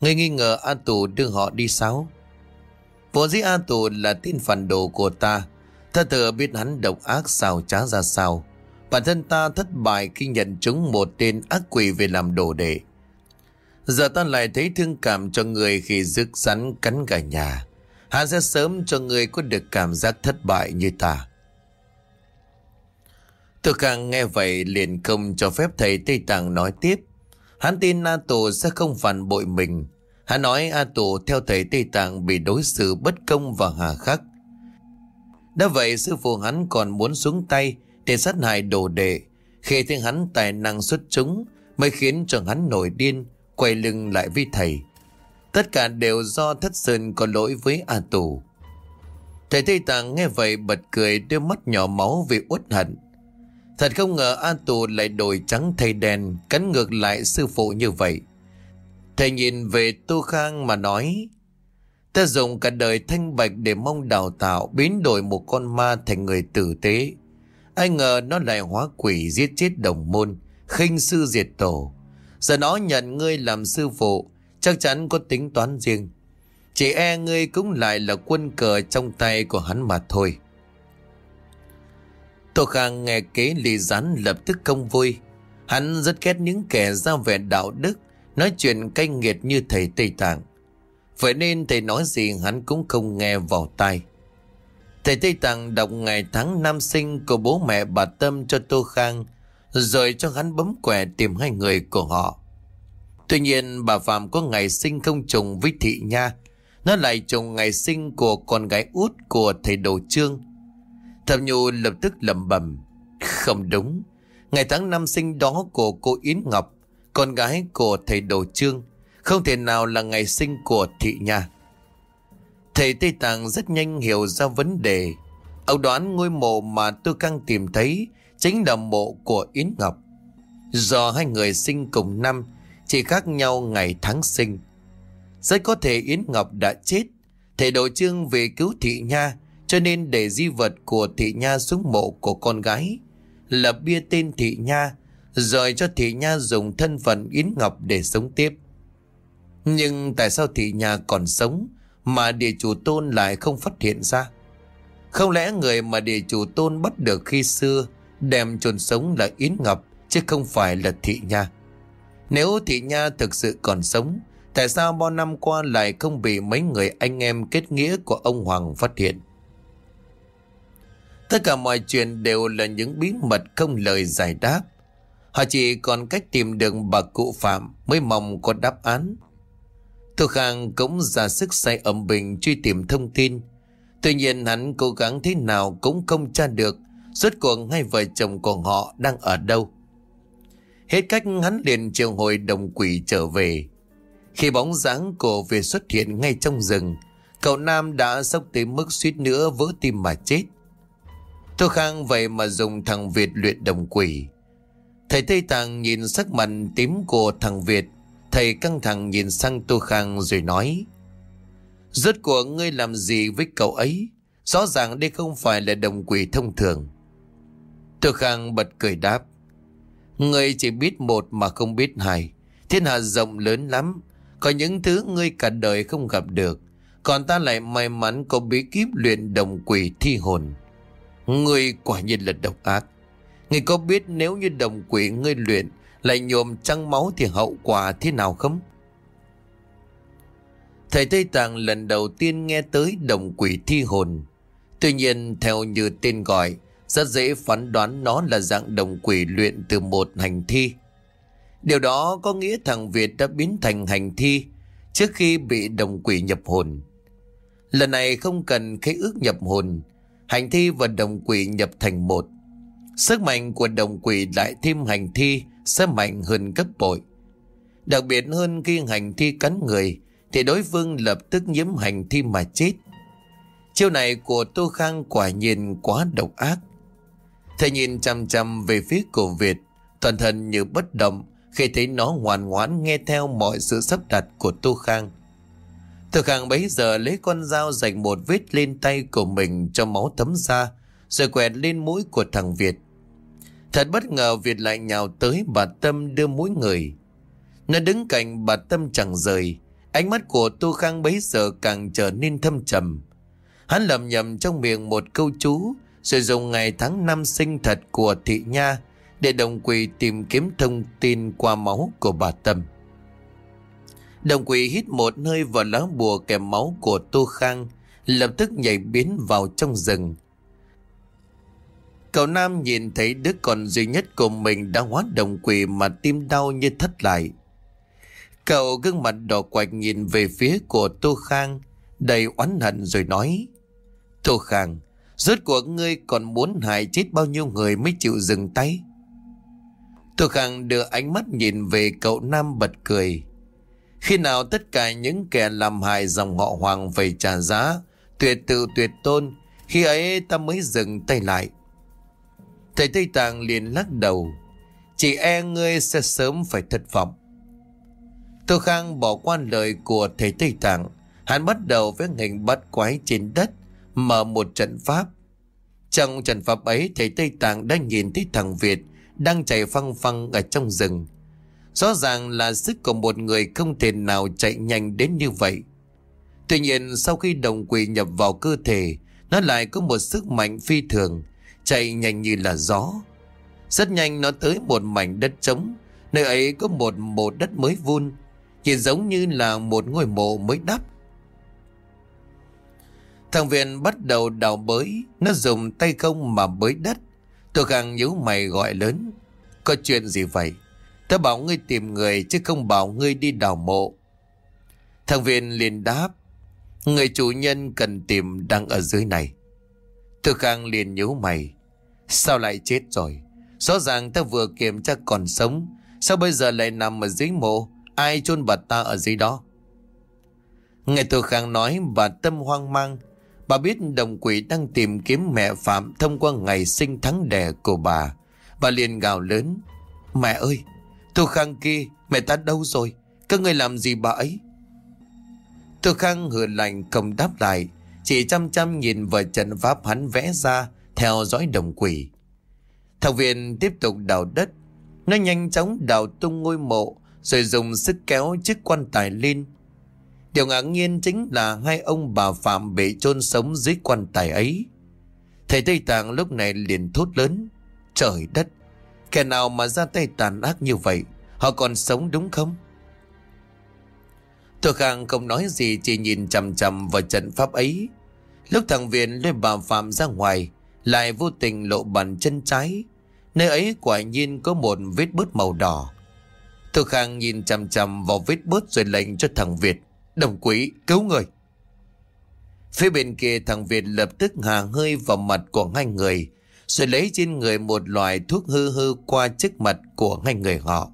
Người nghi ngờ A Tù đưa họ đi sao? Vô dĩ A Tù là tin phản đồ của ta. Ta thừa biết hắn độc ác sao trá ra sao. Bản thân ta thất bại khi nhận chúng một tên ác quỷ về làm đồ đệ. Giờ ta lại thấy thương cảm cho người khi rước rắn cắn cả nhà. Hắn sẽ sớm cho người có được cảm giác thất bại như ta. Tôi càng nghe vậy liền không cho phép thầy Tây Tạng nói tiếp. Hắn tin A Tù sẽ không phản bội mình. Hắn nói A Tù theo thầy Tây Tạng bị đối xử bất công và hà khắc. Đã vậy sư phụ hắn còn muốn xuống tay để sát hại đồ đệ. Khi thấy hắn tài năng xuất chúng mới khiến cho hắn nổi điên, quay lưng lại với thầy. Tất cả đều do thất sơn có lỗi với A Tù. Thầy Tây Tạng nghe vậy bật cười đôi mắt nhỏ máu vì uất hận. Thật không ngờ A Tù lại đổi trắng thay đen, cắn ngược lại sư phụ như vậy. Thầy nhìn về Tu Khang mà nói, ta dùng cả đời thanh bạch để mong đào tạo biến đổi một con ma thành người tử tế. Ai ngờ nó lại hóa quỷ giết chết đồng môn, khinh sư diệt tổ. Giờ nó nhận ngươi làm sư phụ, chắc chắn có tính toán riêng. Chỉ e ngươi cũng lại là quân cờ trong tay của hắn mà thôi. Tô Khang nghe kế lì rắn lập tức không vui. Hắn rất ghét những kẻ ra vẻ đạo đức, nói chuyện cay nghiệt như thầy Tây Tạng. Vậy nên thầy nói gì hắn cũng không nghe vào tai. Thầy Tây Tạng đọc ngày tháng năm sinh của bố mẹ bà Tâm cho Tô Khang, rồi cho hắn bấm quẻ tìm hai người của họ. Tuy nhiên bà Phạm có ngày sinh không trùng với thị nha. Nó lại trùng ngày sinh của con gái út của thầy đồ trương. Thẩm Nhu lập tức lẩm bẩm Không đúng. Ngày tháng năm sinh đó của cô Yến Ngọc, con gái của thầy đồ trương, không thể nào là ngày sinh của thị nha. Thầy Tây Tạng rất nhanh hiểu ra vấn đề. Ông đoán ngôi mộ mà tôi căng tìm thấy chính là mộ của Yến Ngọc. Do hai người sinh cùng năm, chỉ khác nhau ngày tháng sinh. Rất có thể Yến Ngọc đã chết. Thầy Đồ Trương về cứu Thị Nha cho nên để di vật của Thị Nha xuống mộ của con gái. Lập bia tên Thị Nha rồi cho Thị Nha dùng thân phận Yến Ngọc để sống tiếp. Nhưng tại sao Thị Nha còn sống mà địa chủ tôn lại không phát hiện ra? Không lẽ người mà địa chủ tôn bắt được khi xưa đem chôn sống là Yến Ngọc chứ không phải là Thị Nha? Nếu Thị Nha thực sự còn sống, tại sao bao năm qua lại không bị mấy người anh em kết nghĩa của ông Hoàng phát hiện? Tất cả mọi chuyện đều là những bí mật không lời giải đáp. Họ chỉ còn cách tìm được bà cụ Phạm mới mong có đáp án. thu Khang cũng ra sức say ẩm bình truy tìm thông tin. Tuy nhiên hắn cố gắng thế nào cũng không tra được rốt cuộc hai vợ chồng của họ đang ở đâu. Hết cách hắn liền triệu hồi đồng quỷ trở về. Khi bóng dáng của Việt xuất hiện ngay trong rừng, cậu Nam đã sốc tới mức suýt nữa vỡ tim mà chết. Tô Khang vậy mà dùng thằng Việt luyện đồng quỷ. Thầy Tây Tàng nhìn sắc mặt tím của thằng Việt, thầy căng thẳng nhìn sang Tô Khang rồi nói. Rốt cuộc ngươi làm gì với cậu ấy? Rõ ràng đây không phải là đồng quỷ thông thường. Tô Khang bật cười đáp. Ngươi chỉ biết một mà không biết hai. Thiên hạ rộng lớn lắm. Có những thứ ngươi cả đời không gặp được. Còn ta lại may mắn có bí kíp luyện đồng quỷ thi hồn. Ngươi quả nhiên là độc ác. Ngươi có biết nếu như đồng quỷ ngươi luyện lại nhuộm trăng máu thì hậu quả thế nào không? Thầy Tây Tạng lần đầu tiên nghe tới đồng quỷ thi hồn. Tuy nhiên theo như tên gọi, rất dễ phán đoán nó là dạng đồng quỷ luyện từ một hành thi. Điều đó có nghĩa thằng Việt đã biến thành hành thi trước khi bị đồng quỷ nhập hồn. Lần này không cần khế ước nhập hồn, hành thi và đồng quỷ nhập thành một. Sức mạnh của đồng quỷ lại thêm hành thi sẽ mạnh hơn gấp bội. Đặc biệt hơn khi hành thi cắn người thì đối phương lập tức nhiễm hành thi mà chết. Chiêu này của Tô Khang quả nhiên quá độc ác. Thầy nhìn chăm chăm về phía Cổ Việt, toàn thân như bất động khi thấy nó ngoan ngoãn nghe theo mọi sự sắp đặt của Tô Khang. Thực Khang bấy giờ lấy con dao dành một vết lên tay của mình cho máu thấm ra, rồi quẹt lên mũi của thằng Việt. Thật bất ngờ Việt lại nhào tới bà Tâm đưa mũi người. Nó đứng cạnh bà Tâm chẳng rời, ánh mắt của Tô Khang bấy giờ càng trở nên thâm trầm. Hắn lầm nhầm trong miệng một câu chú, rồi dùng ngày tháng năm sinh thật của thị nha để đồng quỳ tìm kiếm thông tin qua máu của bà Tâm. Đồng quỷ hít một hơi vào lá bùa kèm máu của Tô Khang, lập tức nhảy biến vào trong rừng. Cậu Nam nhìn thấy đứa con duy nhất của mình đã hóa đồng quỷ mà tim đau như thất lại. Cậu gương mặt đỏ quạch nhìn về phía của Tô Khang, đầy oán hận rồi nói. Tô Khang, Rốt cuộc ngươi còn muốn hại chết bao nhiêu người mới chịu dừng tay Tô Khang đưa ánh mắt nhìn về cậu Nam bật cười khi nào tất cả những kẻ làm hại dòng họ Hoàng phải trả giá, Tuyệt tự tuyệt tôn, Khi ấy ta mới dừng tay lại Thầy Tây Tạng liền lắc đầu Chỉ e ngươi sẽ sớm phải thất vọng Tô Khang bỏ qua lời của thầy Tây Tạng, Hắn bắt đầu với hình bắt quái trên đất, mở một trận pháp. Trong trận pháp ấy, thầy Tây Tạng đã nhìn thấy thằng Việt đang chạy phăng phăng ở trong rừng. Rõ ràng là sức của một người không thể nào chạy nhanh đến như vậy. Tuy nhiên sau khi đồng quỷ nhập vào cơ thể, nó lại có một sức mạnh phi thường, chạy nhanh như là gió. Rất nhanh nó tới một mảnh đất trống, nơi ấy có một mộ đất mới vun, chỉ giống như là một ngôi mộ mới đắp. Thằng Viện bắt đầu đào bới, nó dùng tay không mà bới đất. Tôi càng nhíu mày gọi lớn. Có chuyện gì vậy? Tớ bảo ngươi tìm người chứ không bảo ngươi đi đào mộ. Thằng viên liền đáp. Người chủ nhân cần tìm đang ở dưới này. Thư Khang liền nhíu mày. Sao lại chết rồi? Rõ ràng ta vừa kiểm tra còn sống. Sao bây giờ lại nằm ở dưới mộ? Ai chôn bà ta ở dưới đó? Nghe Thư Khang nói bà tâm hoang mang. Bà biết đồng quỷ đang tìm kiếm mẹ Phạm thông qua ngày sinh tháng đẻ của bà. Bà liền gào lớn. Mẹ ơi! Thu Khang kia, mẹ ta đâu rồi? Các người làm gì bà ấy? Thu Khang hừ lạnh không đáp lại. Chỉ chăm chăm nhìn vợ trận pháp hắn vẽ ra theo dõi đồng quỷ. Thằng viện tiếp tục đào đất. Nó nhanh chóng đào tung ngôi mộ rồi dùng sức kéo chiếc quan tài lên. Điều ngạc nhiên chính là hai ông bà Phạm bị chôn sống dưới quan tài ấy. Thầy Tây Tạng lúc này liền thốt lớn. Trời đất, kẻ nào mà ra tay tàn ác như vậy, họ còn sống đúng không? Thừa Khang không nói gì chỉ nhìn chầm chầm vào trận pháp ấy. Lúc thằng Viện lôi bà Phạm ra ngoài, lại vô tình lộ bàn chân trái. Nơi ấy quả nhiên có một vết bớt màu đỏ. Thừa Khang nhìn chầm chầm vào vết bớt rồi lệnh cho thằng Việt. Đồng quỷ, cứu người. Phía bên kia thằng Việt lập tức hà hơi vào mặt của hai người, rồi lấy trên người một loại thuốc hư hư qua trước mặt của hai người họ.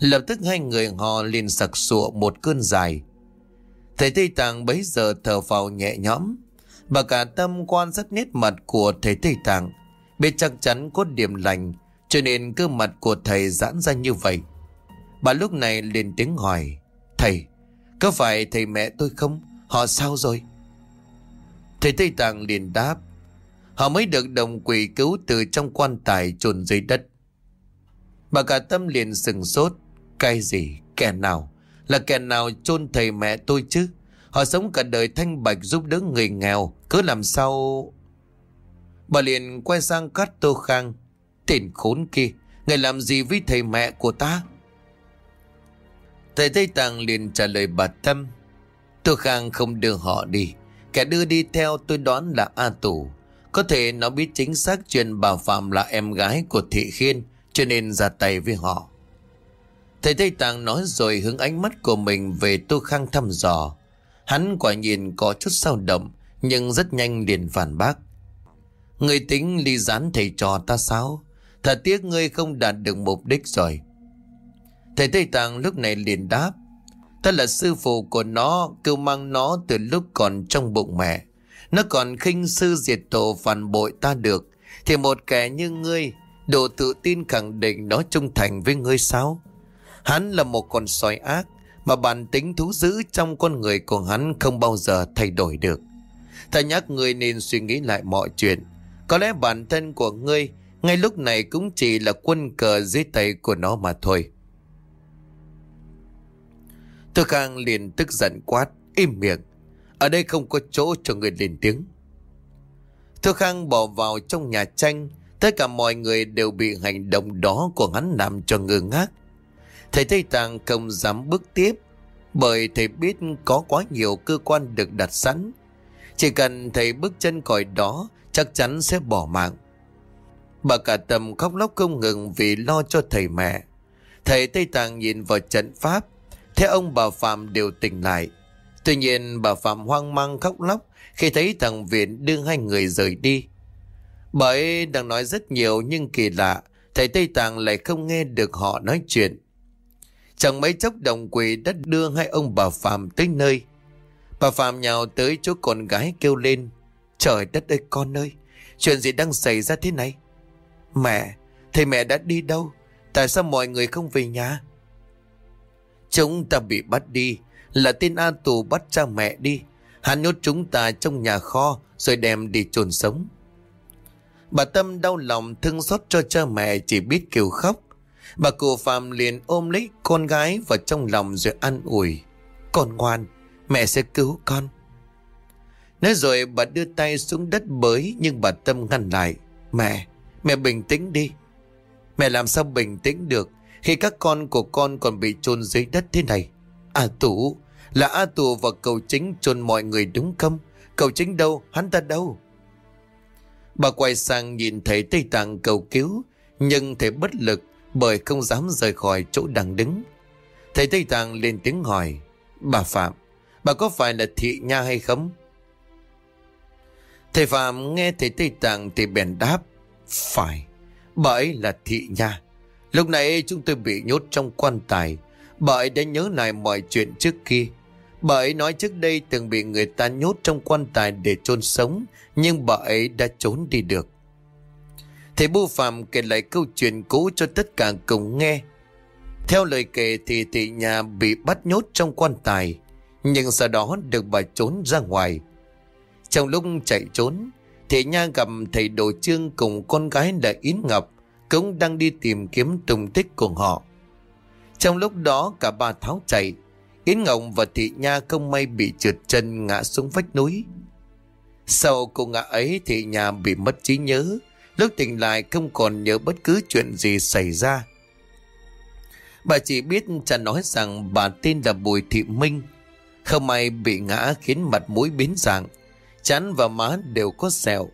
Lập tức hai người họ liền sặc sụa một cơn dài. Thầy Tây Tạng bấy giờ thở phào nhẹ nhõm. và cả tâm quan sát nét mặt của thầy Tây Tạng. Biết chắc chắn có điểm lành, cho nên cơ mặt của thầy giãn ra như vậy. Bà lúc này liền tiếng hỏi. Thầy, có phải thầy mẹ tôi không? Họ sao rồi? Thầy Tây Tạng liền đáp. Họ mới được đồng quỷ cứu từ trong quan tài chôn dưới đất. Bà cả tâm liền sừng sốt. Cái gì? Kẻ nào? Là kẻ nào chôn thầy mẹ tôi chứ? Họ sống cả đời thanh bạch giúp đỡ người nghèo. Cứ làm sao... Bà liền quay sang cắt tô khang. Tiền khốn kia. Người làm gì với thầy mẹ của ta? Thầy Tây tàng liền trả lời bà Tâm. Tô Khang không đưa họ đi. Kẻ đưa đi theo tôi đoán là A Tù. Có thể nó biết chính xác chuyện bà Phạm là em gái của Thị Khiên cho nên ra tay với họ. Thầy Tây Tạng nói rồi hướng ánh mắt của mình về Tô Khang thăm dò. Hắn quả nhìn có chút sao động nhưng rất nhanh liền phản bác. Người tính ly gián thầy trò ta sao? Thật tiếc ngươi không đạt được mục đích rồi. Thầy Tây Tạng lúc này liền đáp. Ta là sư phụ của nó, kêu mang nó từ lúc còn trong bụng mẹ. Nó còn khinh sư diệt tổ phản bội ta được. Thì một kẻ như ngươi, đủ tự tin khẳng định nó trung thành với ngươi sao? Hắn là một con sói ác, mà bản tính thú dữ trong con người của hắn không bao giờ thay đổi được. Ta nhắc ngươi nên suy nghĩ lại mọi chuyện. Có lẽ bản thân của ngươi ngay lúc này cũng chỉ là quân cờ dưới tay của nó mà thôi. Thư Khang liền tức giận quát, im miệng. Ở đây không có chỗ cho người lên tiếng. Thưa Khang bỏ vào trong nhà tranh, tất cả mọi người đều bị hành động đó của hắn làm cho ngơ ngác. Thầy Tây tàng không dám bước tiếp, bởi thầy biết có quá nhiều cơ quan được đặt sẵn. Chỉ cần thầy bước chân khỏi đó, chắc chắn sẽ bỏ mạng. Bà cả tầm khóc lóc không ngừng vì lo cho thầy mẹ. Thầy Tây tàng nhìn vào trận pháp, Thế ông bà Phạm đều tỉnh lại. Tuy nhiên bà Phạm hoang mang khóc lóc khi thấy thằng Viện đưa hai người rời đi. Bà ấy đang nói rất nhiều nhưng kỳ lạ, thầy Tây Tạng lại không nghe được họ nói chuyện. Chẳng mấy chốc đồng quỷ đã đưa hai ông bà Phạm tới nơi. Bà Phạm nhào tới chỗ con gái kêu lên. Trời đất ơi con ơi, chuyện gì đang xảy ra thế này? Mẹ, thầy mẹ đã đi đâu? Tại sao mọi người không về nhà? Chúng ta bị bắt đi là tên A Tù bắt cha mẹ đi. Hắn nhốt chúng ta trong nhà kho Rồi đem đi chôn sống. Bà Tâm đau lòng thương xót cho cha mẹ Chỉ biết kêu khóc. Bà cụ Phạm liền ôm lấy con gái vào trong lòng rồi an ủi. Con ngoan Mẹ sẽ cứu con. Nói rồi bà đưa tay xuống đất bới Nhưng bà Tâm ngăn lại. Mẹ, mẹ bình tĩnh đi. Mẹ làm sao bình tĩnh được khi các con của con còn bị chôn dưới đất thế này. à Tủ, là A Tù và cầu chính chôn mọi người đúng không? Cầu chính đâu, hắn ta đâu? Bà quay sang nhìn thấy Tây Tạng cầu cứu, nhưng thấy bất lực bởi không dám rời khỏi chỗ đang đứng. Thầy Tây Tạng lên tiếng hỏi, bà Phạm, bà có phải là thị nha hay không? Thầy Phạm nghe thầy Tây Tạng thì bèn đáp, phải, bà ấy là thị nha. Lúc này chúng tôi bị nhốt trong quan tài, bà ấy đã nhớ lại mọi chuyện trước kia. Bà ấy nói trước đây từng bị người ta nhốt trong quan tài để chôn sống, nhưng bà ấy đã trốn đi được. Thầy bưu Phạm kể lại câu chuyện cũ cho tất cả cùng nghe. Theo lời kể thì thị nhà bị bắt nhốt trong quan tài, nhưng sau đó được bà trốn ra ngoài. Trong lúc chạy trốn, thị nha gặp thầy đồ trương cùng con gái là Yến Ngọc cũng đang đi tìm kiếm tung tích của họ. Trong lúc đó cả ba tháo chạy, Yến Ngọc và thị nha không may bị trượt chân ngã xuống vách núi. Sau cô ngã ấy thị Nha bị mất trí nhớ, lúc tỉnh lại không còn nhớ bất cứ chuyện gì xảy ra. Bà chỉ biết cha nói rằng bà tên là Bùi Thị Minh, không may bị ngã khiến mặt mũi biến dạng, chán và má đều có sẹo.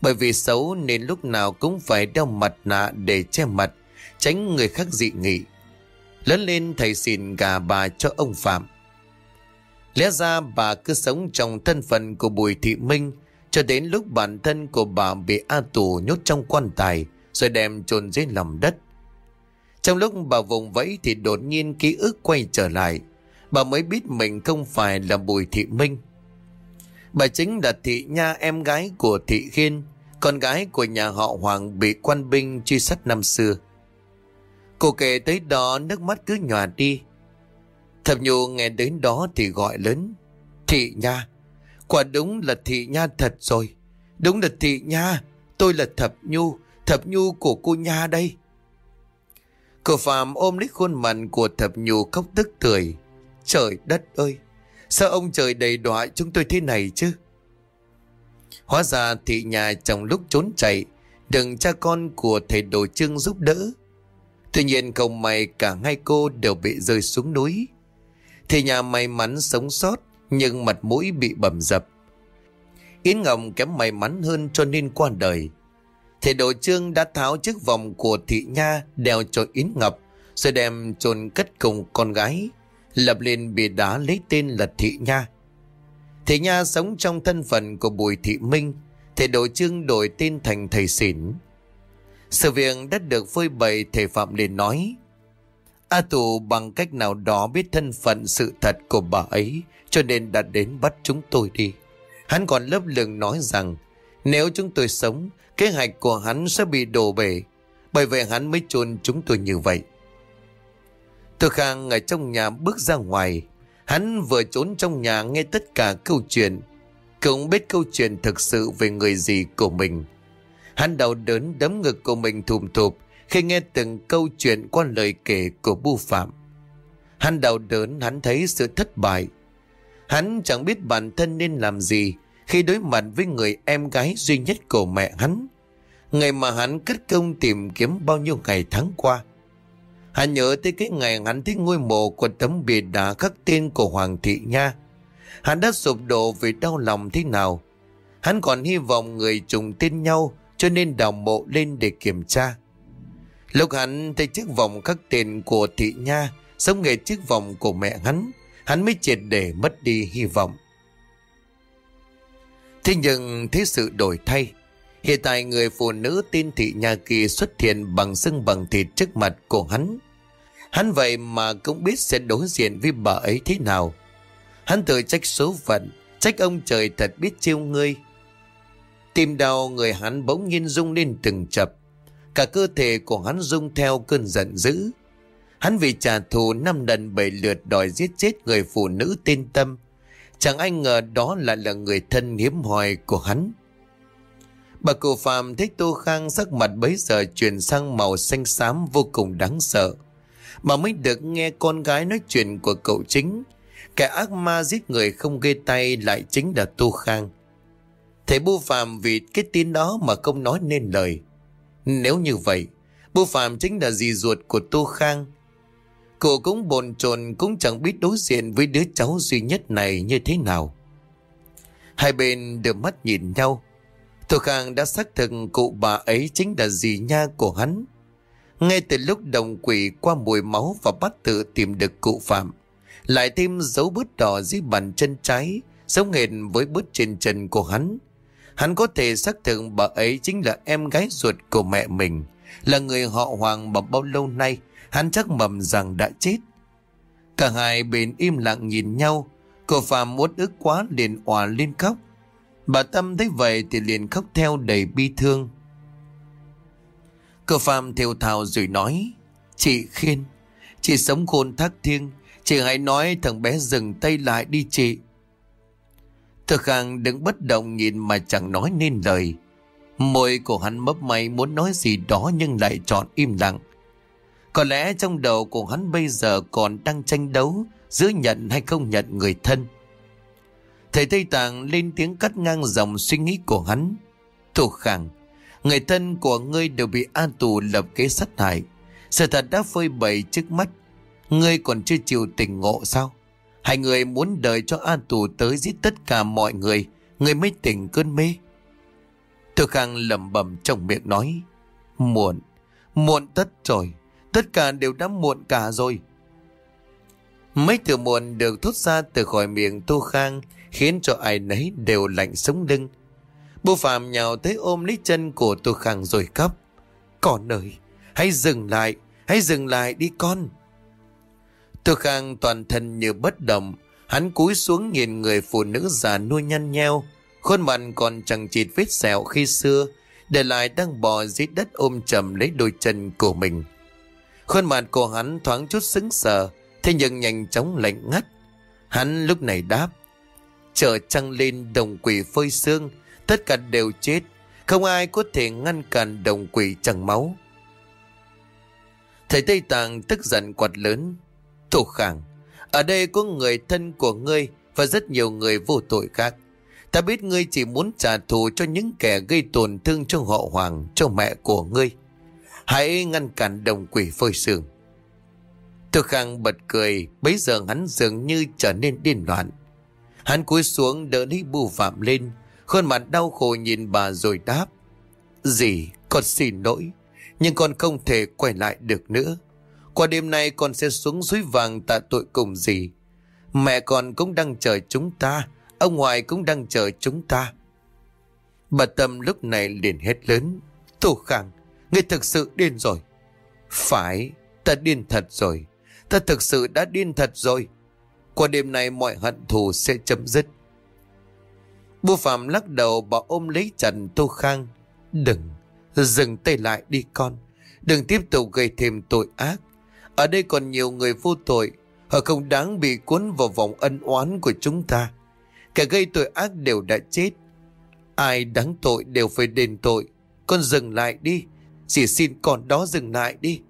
Bởi vì xấu nên lúc nào cũng phải đeo mặt nạ để che mặt, tránh người khác dị nghị. Lớn lên thầy xin gà bà cho ông Phạm. Lẽ ra bà cứ sống trong thân phận của Bùi Thị Minh cho đến lúc bản thân của bà bị A Tù nhốt trong quan tài rồi đem chôn dưới lòng đất. Trong lúc bà vùng vẫy thì đột nhiên ký ức quay trở lại. Bà mới biết mình không phải là Bùi Thị Minh. Bà chính là Thị Nha em gái của Thị Khiên, con gái của nhà họ Hoàng bị quan binh truy sát năm xưa. Cô kể tới đó nước mắt cứ nhòa đi. Thập Nhu nghe đến đó thì gọi lớn. Thị Nha, quả đúng là Thị Nha thật rồi. Đúng là Thị Nha, tôi là Thập Nhu, Thập Nhu của cô Nha đây. Cô Phạm ôm lấy khuôn mặt của Thập Nhu khóc tức cười. Trời đất ơi, sao ông trời đầy đọa chúng tôi thế này chứ? Hóa ra Thị Nha trong lúc trốn chạy, đừng cha con của thầy đồ trương giúp đỡ. Tuy nhiên không may cả hai cô đều bị rơi xuống núi. Thì nhà may mắn sống sót, nhưng mặt mũi bị bầm dập. Yến Ngọc kém may mắn hơn cho nên qua đời. Thầy Đồ Trương đã tháo chiếc vòng của thị nha đeo cho Yến Ngọc, rồi đem chôn cất cùng con gái, lập lên bia đá lấy tên là thị nha. Thị nha sống trong thân phận của Bùi Thị Minh thầy đội Trương đổi tên thành thầy xỉn. Sự việc đã được phơi bày thể Phạm liền nói. A Tù bằng cách nào đó biết thân phận sự thật của bà ấy cho nên đã đến bắt chúng tôi đi. Hắn còn lấp lửng nói rằng nếu chúng tôi sống, kế hoạch của hắn sẽ bị đổ bể. Bởi vậy hắn mới chôn chúng tôi như vậy. Thực Khang ở trong nhà bước ra ngoài. Hắn vừa trốn trong nhà nghe tất cả câu chuyện. Cũng biết câu chuyện thực sự về người gì của mình. Hắn đau đớn đấm ngực của mình thùm thụp khi nghe từng câu chuyện qua lời kể của bu phạm. Hắn đau đớn, hắn thấy sự thất bại. Hắn chẳng biết bản thân nên làm gì khi đối mặt với người em gái duy nhất của mẹ hắn. Ngày mà hắn cất công tìm kiếm bao nhiêu ngày tháng qua. Hắn nhớ tới cái ngày hắn thấy ngôi mộ của tấm bia đá khắc tên của Hoàng thị Nha. Hắn đã sụp đổ vì đau lòng thế nào. Hắn còn hy vọng người trùng tên nhau cho nên đào mộ lên để kiểm tra. Lúc hắn thấy chiếc vòng khắc tên của thị nha giống nghề chiếc vòng của mẹ hắn, hắn mới triệt để mất đi hy vọng. Thế nhưng thế sự đổi thay. Hiện tại người phụ nữ tên thị nha kỳ xuất hiện bằng xương bằng thịt trước mặt của hắn. Hắn vậy mà cũng biết sẽ đối diện với bà ấy thế nào. Hắn tự trách số phận, trách ông trời thật biết chiêu ngươi. Tim đau người hắn bỗng nhiên rung lên từng chập. Cả cơ thể của hắn rung theo cơn giận dữ. Hắn vì trả thù năm lần bảy lượt đòi giết chết người phụ nữ tên Tâm. Chẳng ai ngờ đó lại là người thân hiếm hoi của hắn. Bà cụ Phạm thích Tô Khang sắc mặt bấy giờ chuyển sang màu xanh xám vô cùng đáng sợ. Mà mới được nghe con gái nói chuyện của cậu chính. Kẻ ác ma giết người không ghê tay lại chính là Tô Khang. Thầy bưu Phạm vì cái tin đó mà không nói nên lời. Nếu như vậy, bưu Phạm chính là dì ruột của Tô Khang. Cô cũng bồn chồn cũng chẳng biết đối diện với đứa cháu duy nhất này như thế nào. Hai bên đều mắt nhìn nhau. Tô Khang đã xác thực cụ bà ấy chính là dì nha của hắn. Ngay từ lúc đồng quỷ qua mùi máu và bắt tự tìm được cụ Phạm, lại thêm dấu bút đỏ dưới bàn chân trái, giống hệt với bước trên chân của hắn. Hắn có thể xác thực bà ấy chính là em gái ruột của mẹ mình, là người họ hoàng mà bao lâu nay hắn chắc mầm rằng đã chết. Cả hai bên im lặng nhìn nhau, cô Phạm uất ức quá liền òa lên khóc. Bà Tâm thấy vậy thì liền khóc theo đầy bi thương. Cô Phạm theo thào rồi nói, Chị Khiên, chị sống khôn thác thiêng, chị hãy nói thằng bé dừng tay lại đi chị. Thực Khang đứng bất động nhìn mà chẳng nói nên lời. Môi của hắn mấp máy muốn nói gì đó nhưng lại chọn im lặng. Có lẽ trong đầu của hắn bây giờ còn đang tranh đấu giữa nhận hay không nhận người thân. Thầy Tây Tạng lên tiếng cắt ngang dòng suy nghĩ của hắn. Thủ khẳng, người thân của ngươi đều bị an tù lập kế sát hại. Sự thật đã phơi bày trước mắt. Ngươi còn chưa chịu tỉnh ngộ sao? Hai người muốn đợi cho an tù tới giết tất cả mọi người. người mới tỉnh cơn mê. Thủ khang lẩm bẩm trong miệng nói. Muộn, muộn tất rồi. Tất cả đều đã muộn cả rồi. Mấy từ muộn được thốt ra từ khỏi miệng Tô Khang khiến cho ai nấy đều lạnh sống lưng. Bố Phạm nhào tới ôm lấy chân của Tô Khang rồi khóc. Con ơi, hãy dừng lại, hãy dừng lại đi con. Tô Khang toàn thân như bất động, hắn cúi xuống nhìn người phụ nữ già nuôi nhăn nheo, khuôn mặt còn chẳng chịt vết sẹo khi xưa, để lại đang bò dưới đất ôm chầm lấy đôi chân của mình. Khuôn mặt của hắn thoáng chút sững sờ, thế nhưng nhanh chóng lạnh ngắt. Hắn lúc này đáp, chờ trăng lên đồng quỷ phơi xương, tất cả đều chết, không ai có thể ngăn cản đồng quỷ chẳng máu. Thầy Tây Tạng tức giận quạt lớn, Thủ khẳng, ở đây có người thân của ngươi và rất nhiều người vô tội khác. Ta biết ngươi chỉ muốn trả thù cho những kẻ gây tổn thương cho họ hoàng, cho mẹ của ngươi. Hãy ngăn cản đồng quỷ phơi sương. Thực khang bật cười, bấy giờ hắn dường như trở nên điên loạn. Hắn cúi xuống đỡ lấy bù phạm lên, khuôn mặt đau khổ nhìn bà rồi đáp. Dì, con xin lỗi, nhưng con không thể quay lại được nữa. Qua đêm nay con sẽ xuống suối vàng tạ tội cùng gì, Mẹ con cũng đang chờ chúng ta, ông ngoại cũng đang chờ chúng ta. Bà Tâm lúc này liền hét lớn. Tô Khang, Ngươi thực sự điên rồi. Phải, ta điên thật rồi. Ta thực sự đã điên thật rồi. Qua đêm nay mọi hận thù sẽ chấm dứt. Bố Phạm lắc đầu bỏ ôm lấy Trần Tô Khang. Đừng, dừng tay lại đi con. Đừng tiếp tục gây thêm tội ác. Ở đây còn nhiều người vô tội. Họ không đáng bị cuốn vào vòng ân oán của chúng ta. Kẻ gây tội ác đều đã chết. Ai đáng tội đều phải đền tội. Con dừng lại đi. Chỉ xin con đó dừng lại đi.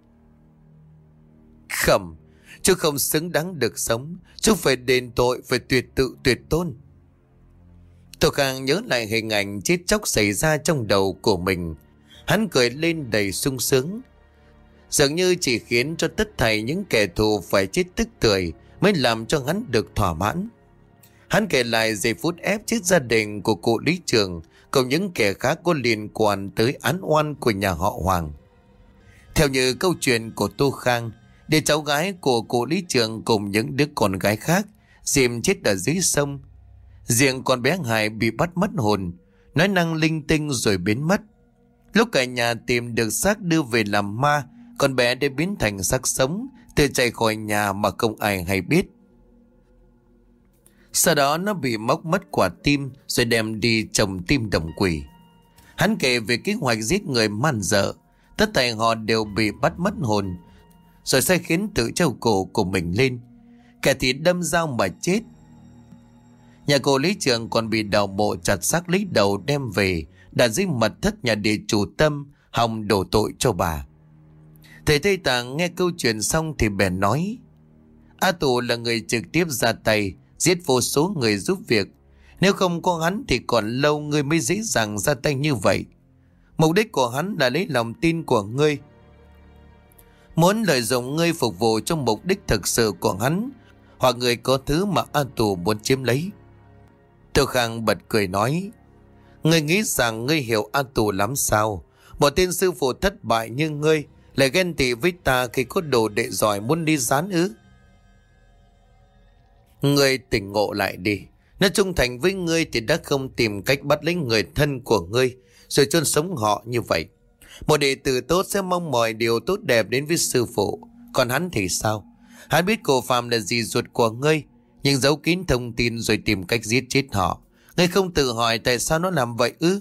Khẩm, chú không xứng đáng được sống. Chú phải đền tội, phải tuyệt tự tuyệt tôn. tôi Khang nhớ lại hình ảnh chết chóc xảy ra trong đầu của mình. Hắn cười lên đầy sung sướng. Dường như chỉ khiến cho tất thảy những kẻ thù phải chết tức tưởi mới làm cho hắn được thỏa mãn. Hắn kể lại giây phút ép chết gia đình của cụ Lý Trường cùng những kẻ khác có liên quan tới án oan của nhà họ Hoàng. Theo như câu chuyện của Tô Khang, để cháu gái của cụ Lý Trường cùng những đứa con gái khác dìm chết ở dưới sông. Riêng con bé Hải bị bắt mất hồn, nói năng linh tinh rồi biến mất. Lúc cả nhà tìm được xác đưa về làm ma, con bé đã biến thành xác sống, tự chạy khỏi nhà mà không ai hay biết. Sau đó nó bị móc mất quả tim rồi đem đi trồng tim đồng quỷ. Hắn kể về kế hoạch giết người man dợ. Tất thảy họ đều bị bắt mất hồn. Rồi sai khiến tự treo cổ của mình lên. Kẻ thì đâm dao mà chết. Nhà cô lý trường còn bị đào bộ chặt xác lấy đầu đem về đặt dưới mật thất nhà địa chủ tâm hòng đổ tội cho bà. Thầy Tây Tạng nghe câu chuyện xong thì bèn nói, A Tù là người trực tiếp ra tay, giết vô số người giúp việc. Nếu không có hắn thì còn lâu ngươi mới dễ dàng ra tay như vậy. Mục đích của hắn là lấy lòng tin của ngươi. Muốn lợi dụng ngươi phục vụ cho mục đích thực sự của hắn, hoặc người có thứ mà A Tù muốn chiếm lấy. Tiêu Khang bật cười nói, Ngươi nghĩ rằng ngươi hiểu A Tù lắm sao? Một tên sư phụ thất bại như ngươi lại ghen tị với ta khi có đồ đệ giỏi muốn đi dán ư? Ngươi tỉnh ngộ lại đi. Nếu trung thành với ngươi thì đã không tìm cách bắt lấy người thân của ngươi, Rồi chôn sống họ như vậy. Một đệ tử tốt sẽ mong mọi điều tốt đẹp đến với sư phụ. Còn hắn thì sao? Hắn biết cổ phàm là gì ruột của ngươi, Nhưng giấu kín thông tin rồi tìm cách giết chết họ. Ngươi không tự hỏi tại sao nó làm vậy ư?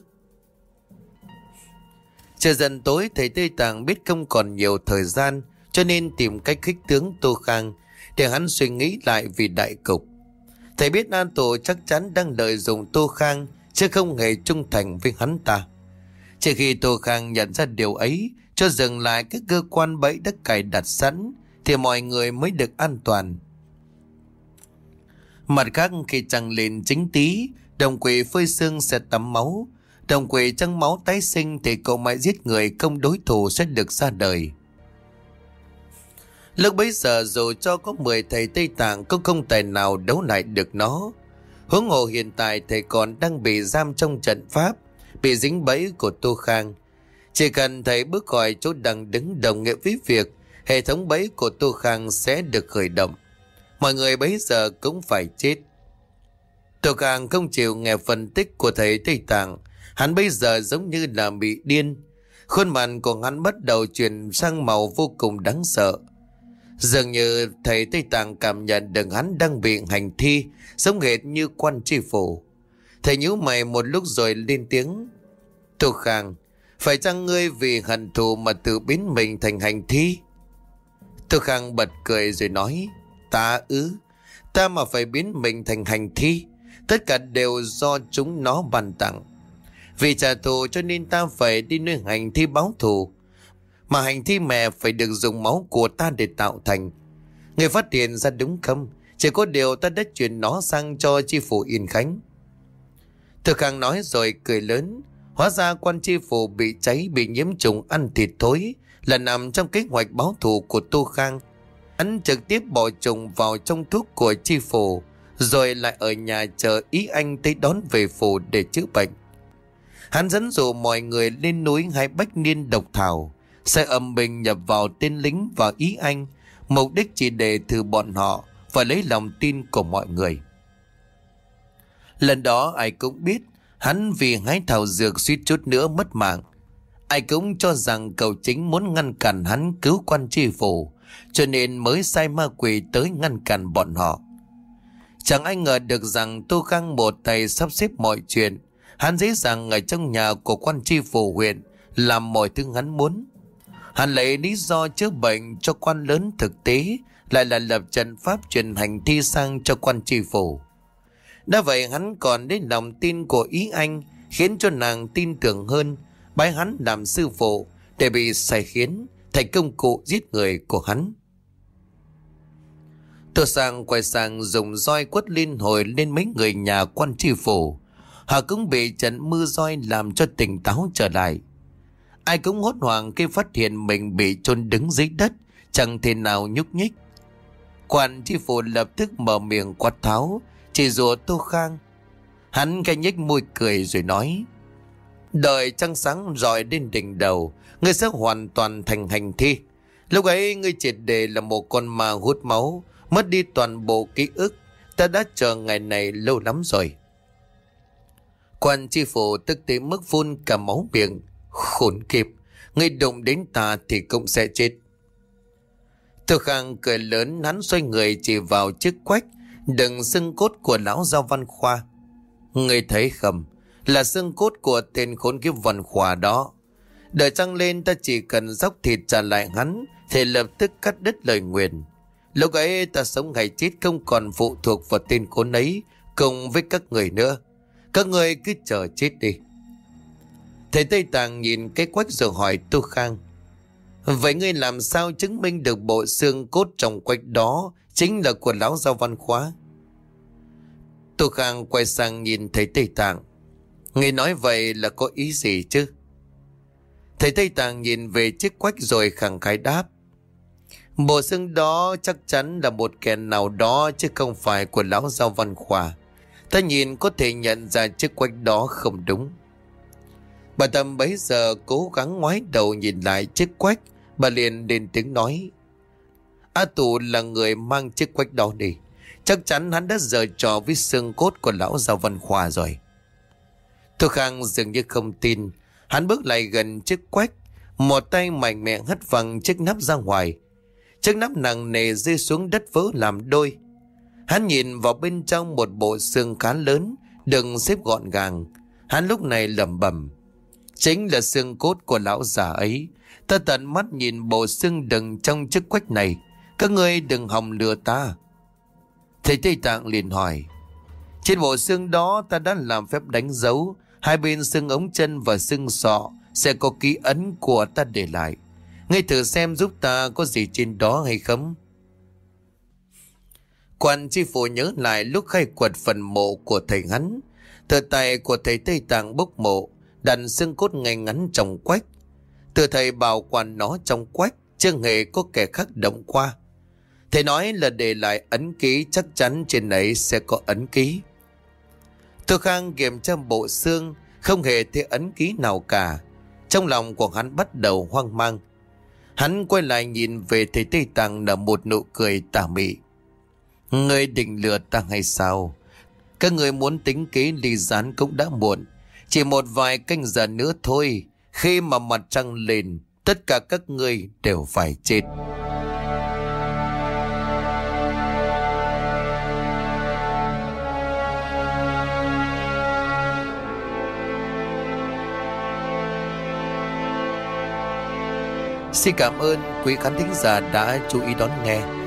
Trời dần tối, thầy Tây Tàng biết không còn nhiều thời gian, Cho nên tìm cách khích tướng Tô Khang Để hắn suy nghĩ lại vì đại cục. Thầy biết An Tổ chắc chắn đang lợi dụng Tô Khang, Chứ không hề trung thành với hắn ta. Chỉ khi Tô Khang nhận ra điều ấy, Cho dừng lại các cơ quan bẫy đã cài đặt sẵn, Thì mọi người mới được an toàn. Mặt khác, khi trăng lên chính tí, Đồng quỷ phơi xương sẽ tắm máu Đồng quỷ trăng máu tái sinh Thì cậu mãi giết người không đối thủ sẽ được ra đời. Lúc bấy giờ dù cho có 10 thầy Tây Tạng Cũng không tài nào đấu lại được nó. Hướng hồ hiện tại thầy còn đang bị giam trong trận pháp, Bị dính bẫy của Tô Khang. Chỉ cần thầy bước khỏi chỗ đang đứng đồng nghĩa với việc Hệ thống bẫy của Tô Khang sẽ được khởi động. Mọi người bấy giờ cũng phải chết. Tô Khang không chịu nghe phân tích của thầy Tây Tạng Hắn bây giờ giống như là bị điên Khuôn mặt của hắn bắt đầu chuyển sang màu vô cùng đáng sợ Dường như thầy Tây Tạng cảm nhận được hắn đang bị hành thi, giống hệt như quan tri phủ. Thầy nhíu mày một lúc rồi lên tiếng. Tô Khang, phải chăng ngươi vì hận thù mà tự biến mình thành hành thi? Tô Khang bật cười rồi nói, ta ứ ta mà phải biến mình thành hành thi, tất cả đều do chúng nó bàn tặng. Vì trả thù cho nên ta phải đi nơi hành thi báo thù. Mà hành thi mẹ phải được dùng máu của ta để tạo thành. Người phát hiện ra đúng không? Chỉ có điều ta đã chuyển nó sang cho chi phủ Yên Khánh. Thực hàng nói rồi cười lớn. Hóa ra quan chi phủ bị cháy, Bị nhiễm trùng ăn thịt thối Là nằm trong kế hoạch báo thù của Tô Khang. Hắn trực tiếp bỏ trùng vào trong thuốc của chi phủ, Rồi lại ở nhà chờ ý anh tới đón về phủ để chữa bệnh. Hắn dẫn dụ mọi người lên núi hai bách niên độc thảo sẽ âm bình nhập vào tên lính và ý anh, mục đích chỉ để thử bọn họ và lấy lòng tin của mọi người. Lần đó ai cũng biết, hắn vì hái thảo dược suýt chút nữa mất mạng. Ai cũng cho rằng cậu chính muốn ngăn cản hắn cứu quan tri phủ, cho nên mới sai ma quỷ tới ngăn cản bọn họ. Chẳng ai ngờ được rằng Tô Khang một tay sắp xếp mọi chuyện, hắn dễ dàng ở trong nhà của quan tri phủ huyện, làm mọi thứ hắn muốn. Hắn lấy lý do chữa bệnh cho quan lớn thực tế, lại là lập trận pháp truyền hành thi sang cho quan tri phủ. Đã vậy hắn còn đến lòng tin của ý anh, khiến cho nàng tin tưởng hơn, bái hắn làm sư phụ, để bị sai khiến, thành công cụ giết người của hắn. Tô Sang quay sang dùng roi quất liên hồi lên mấy người nhà quan tri phủ. Họ cũng bị trận mưa roi làm cho tỉnh táo trở lại. Ai cũng hốt hoảng khi phát hiện mình bị chôn đứng dưới đất, chẳng thể nào nhúc nhích. Quan chi phủ lập tức mở miệng quát tháo, chỉ rùa Tô Khang. Hắn cái nhếch môi cười rồi nói, Đợi trăng sáng rọi đến đỉnh đầu, ngươi sẽ hoàn toàn thành hành thi. Lúc ấy ngươi triệt đề là một con ma hút máu, mất đi toàn bộ ký ức. Ta đã chờ ngày này lâu lắm rồi. Quan tri phủ tức tới mức phun cả máu miệng, Khốn kiếp, ngươi đụng đến ta thì cũng sẽ chết. Thực khang cười lớn hắn xoay người chỉ vào chiếc quách, đừng xương cốt của lão giao văn khoa. Ngươi thấy không, là xương cốt của tên khốn kiếp văn khoa đó. Đợi trăng lên ta chỉ cần dốc thịt trả lại hắn, thì lập tức cắt đứt lời nguyền. Lúc ấy ta sống ngày chết không còn phụ thuộc vào tên khốn ấy, cùng với các người nữa. Các người cứ chờ chết đi. Thầy Tây Tạng nhìn cái quách rồi hỏi Tu Khang. Vậy ngươi làm sao chứng minh được bộ xương cốt trong quách đó chính là của lão giao văn khóa? Tu Khang quay sang nhìn thầy Tây Tạng. Ngươi nói vậy là có ý gì chứ? Thầy Tây Tạng nhìn về chiếc quách rồi khẳng khái đáp. Bộ xương đó chắc chắn là một kẻ nào đó chứ không phải của lão giao văn khóa. Ta nhìn có thể nhận ra chiếc quách đó không đúng. Bà Tâm bấy giờ cố gắng ngoái đầu nhìn lại chiếc quách Bà liền lên tiếng nói. A Tù là người mang chiếc quách đó đi. Chắc chắn hắn đã giờ trò với xương cốt của lão Giao Văn Khoa rồi. Thu Khang dường như không tin. Hắn bước lại gần chiếc quách. Một tay mạnh mẽ hất văng chiếc nắp ra ngoài. Chiếc nắp nặng nề rơi xuống đất vỡ làm đôi. Hắn nhìn vào bên trong một bộ xương khá lớn, đừng xếp gọn gàng. Hắn lúc này lẩm bẩm Chính là xương cốt của lão già ấy. Ta tận mắt nhìn bộ xương đừng trong chiếc quách này. Các ngươi đừng hòng lừa ta. Thầy Tây Tạng liền hỏi. Trên bộ xương đó ta đã làm phép đánh dấu. Hai bên xương ống chân và xương sọ sẽ có ký ấn của ta để lại. Ngay thử xem giúp ta có gì trên đó hay không. Quan chi phủ nhớ lại lúc khai quật phần mộ của thầy hắn. Thừa tài của thầy Tây Tạng bốc mộ, đặt xương cốt ngay ngắn trong quách. Từ thầy bảo quản nó trong quách, chưa hề có kẻ khác động qua. Thầy nói là để lại ấn ký chắc chắn trên ấy sẽ có ấn ký. Tư Khang kiểm tra bộ xương, không hề thấy ấn ký nào cả. Trong lòng của hắn bắt đầu hoang mang. Hắn quay lại nhìn về thầy Tây Tạng nở một nụ cười tà mị. Người định lừa ta hay sao? Các người muốn tính kế ly gián cũng đã muộn. Chỉ một vài canh giờ nữa thôi. Khi mà mặt trăng lên, tất cả các người đều phải chết. Xin cảm ơn quý khán thính giả đã chú ý đón nghe.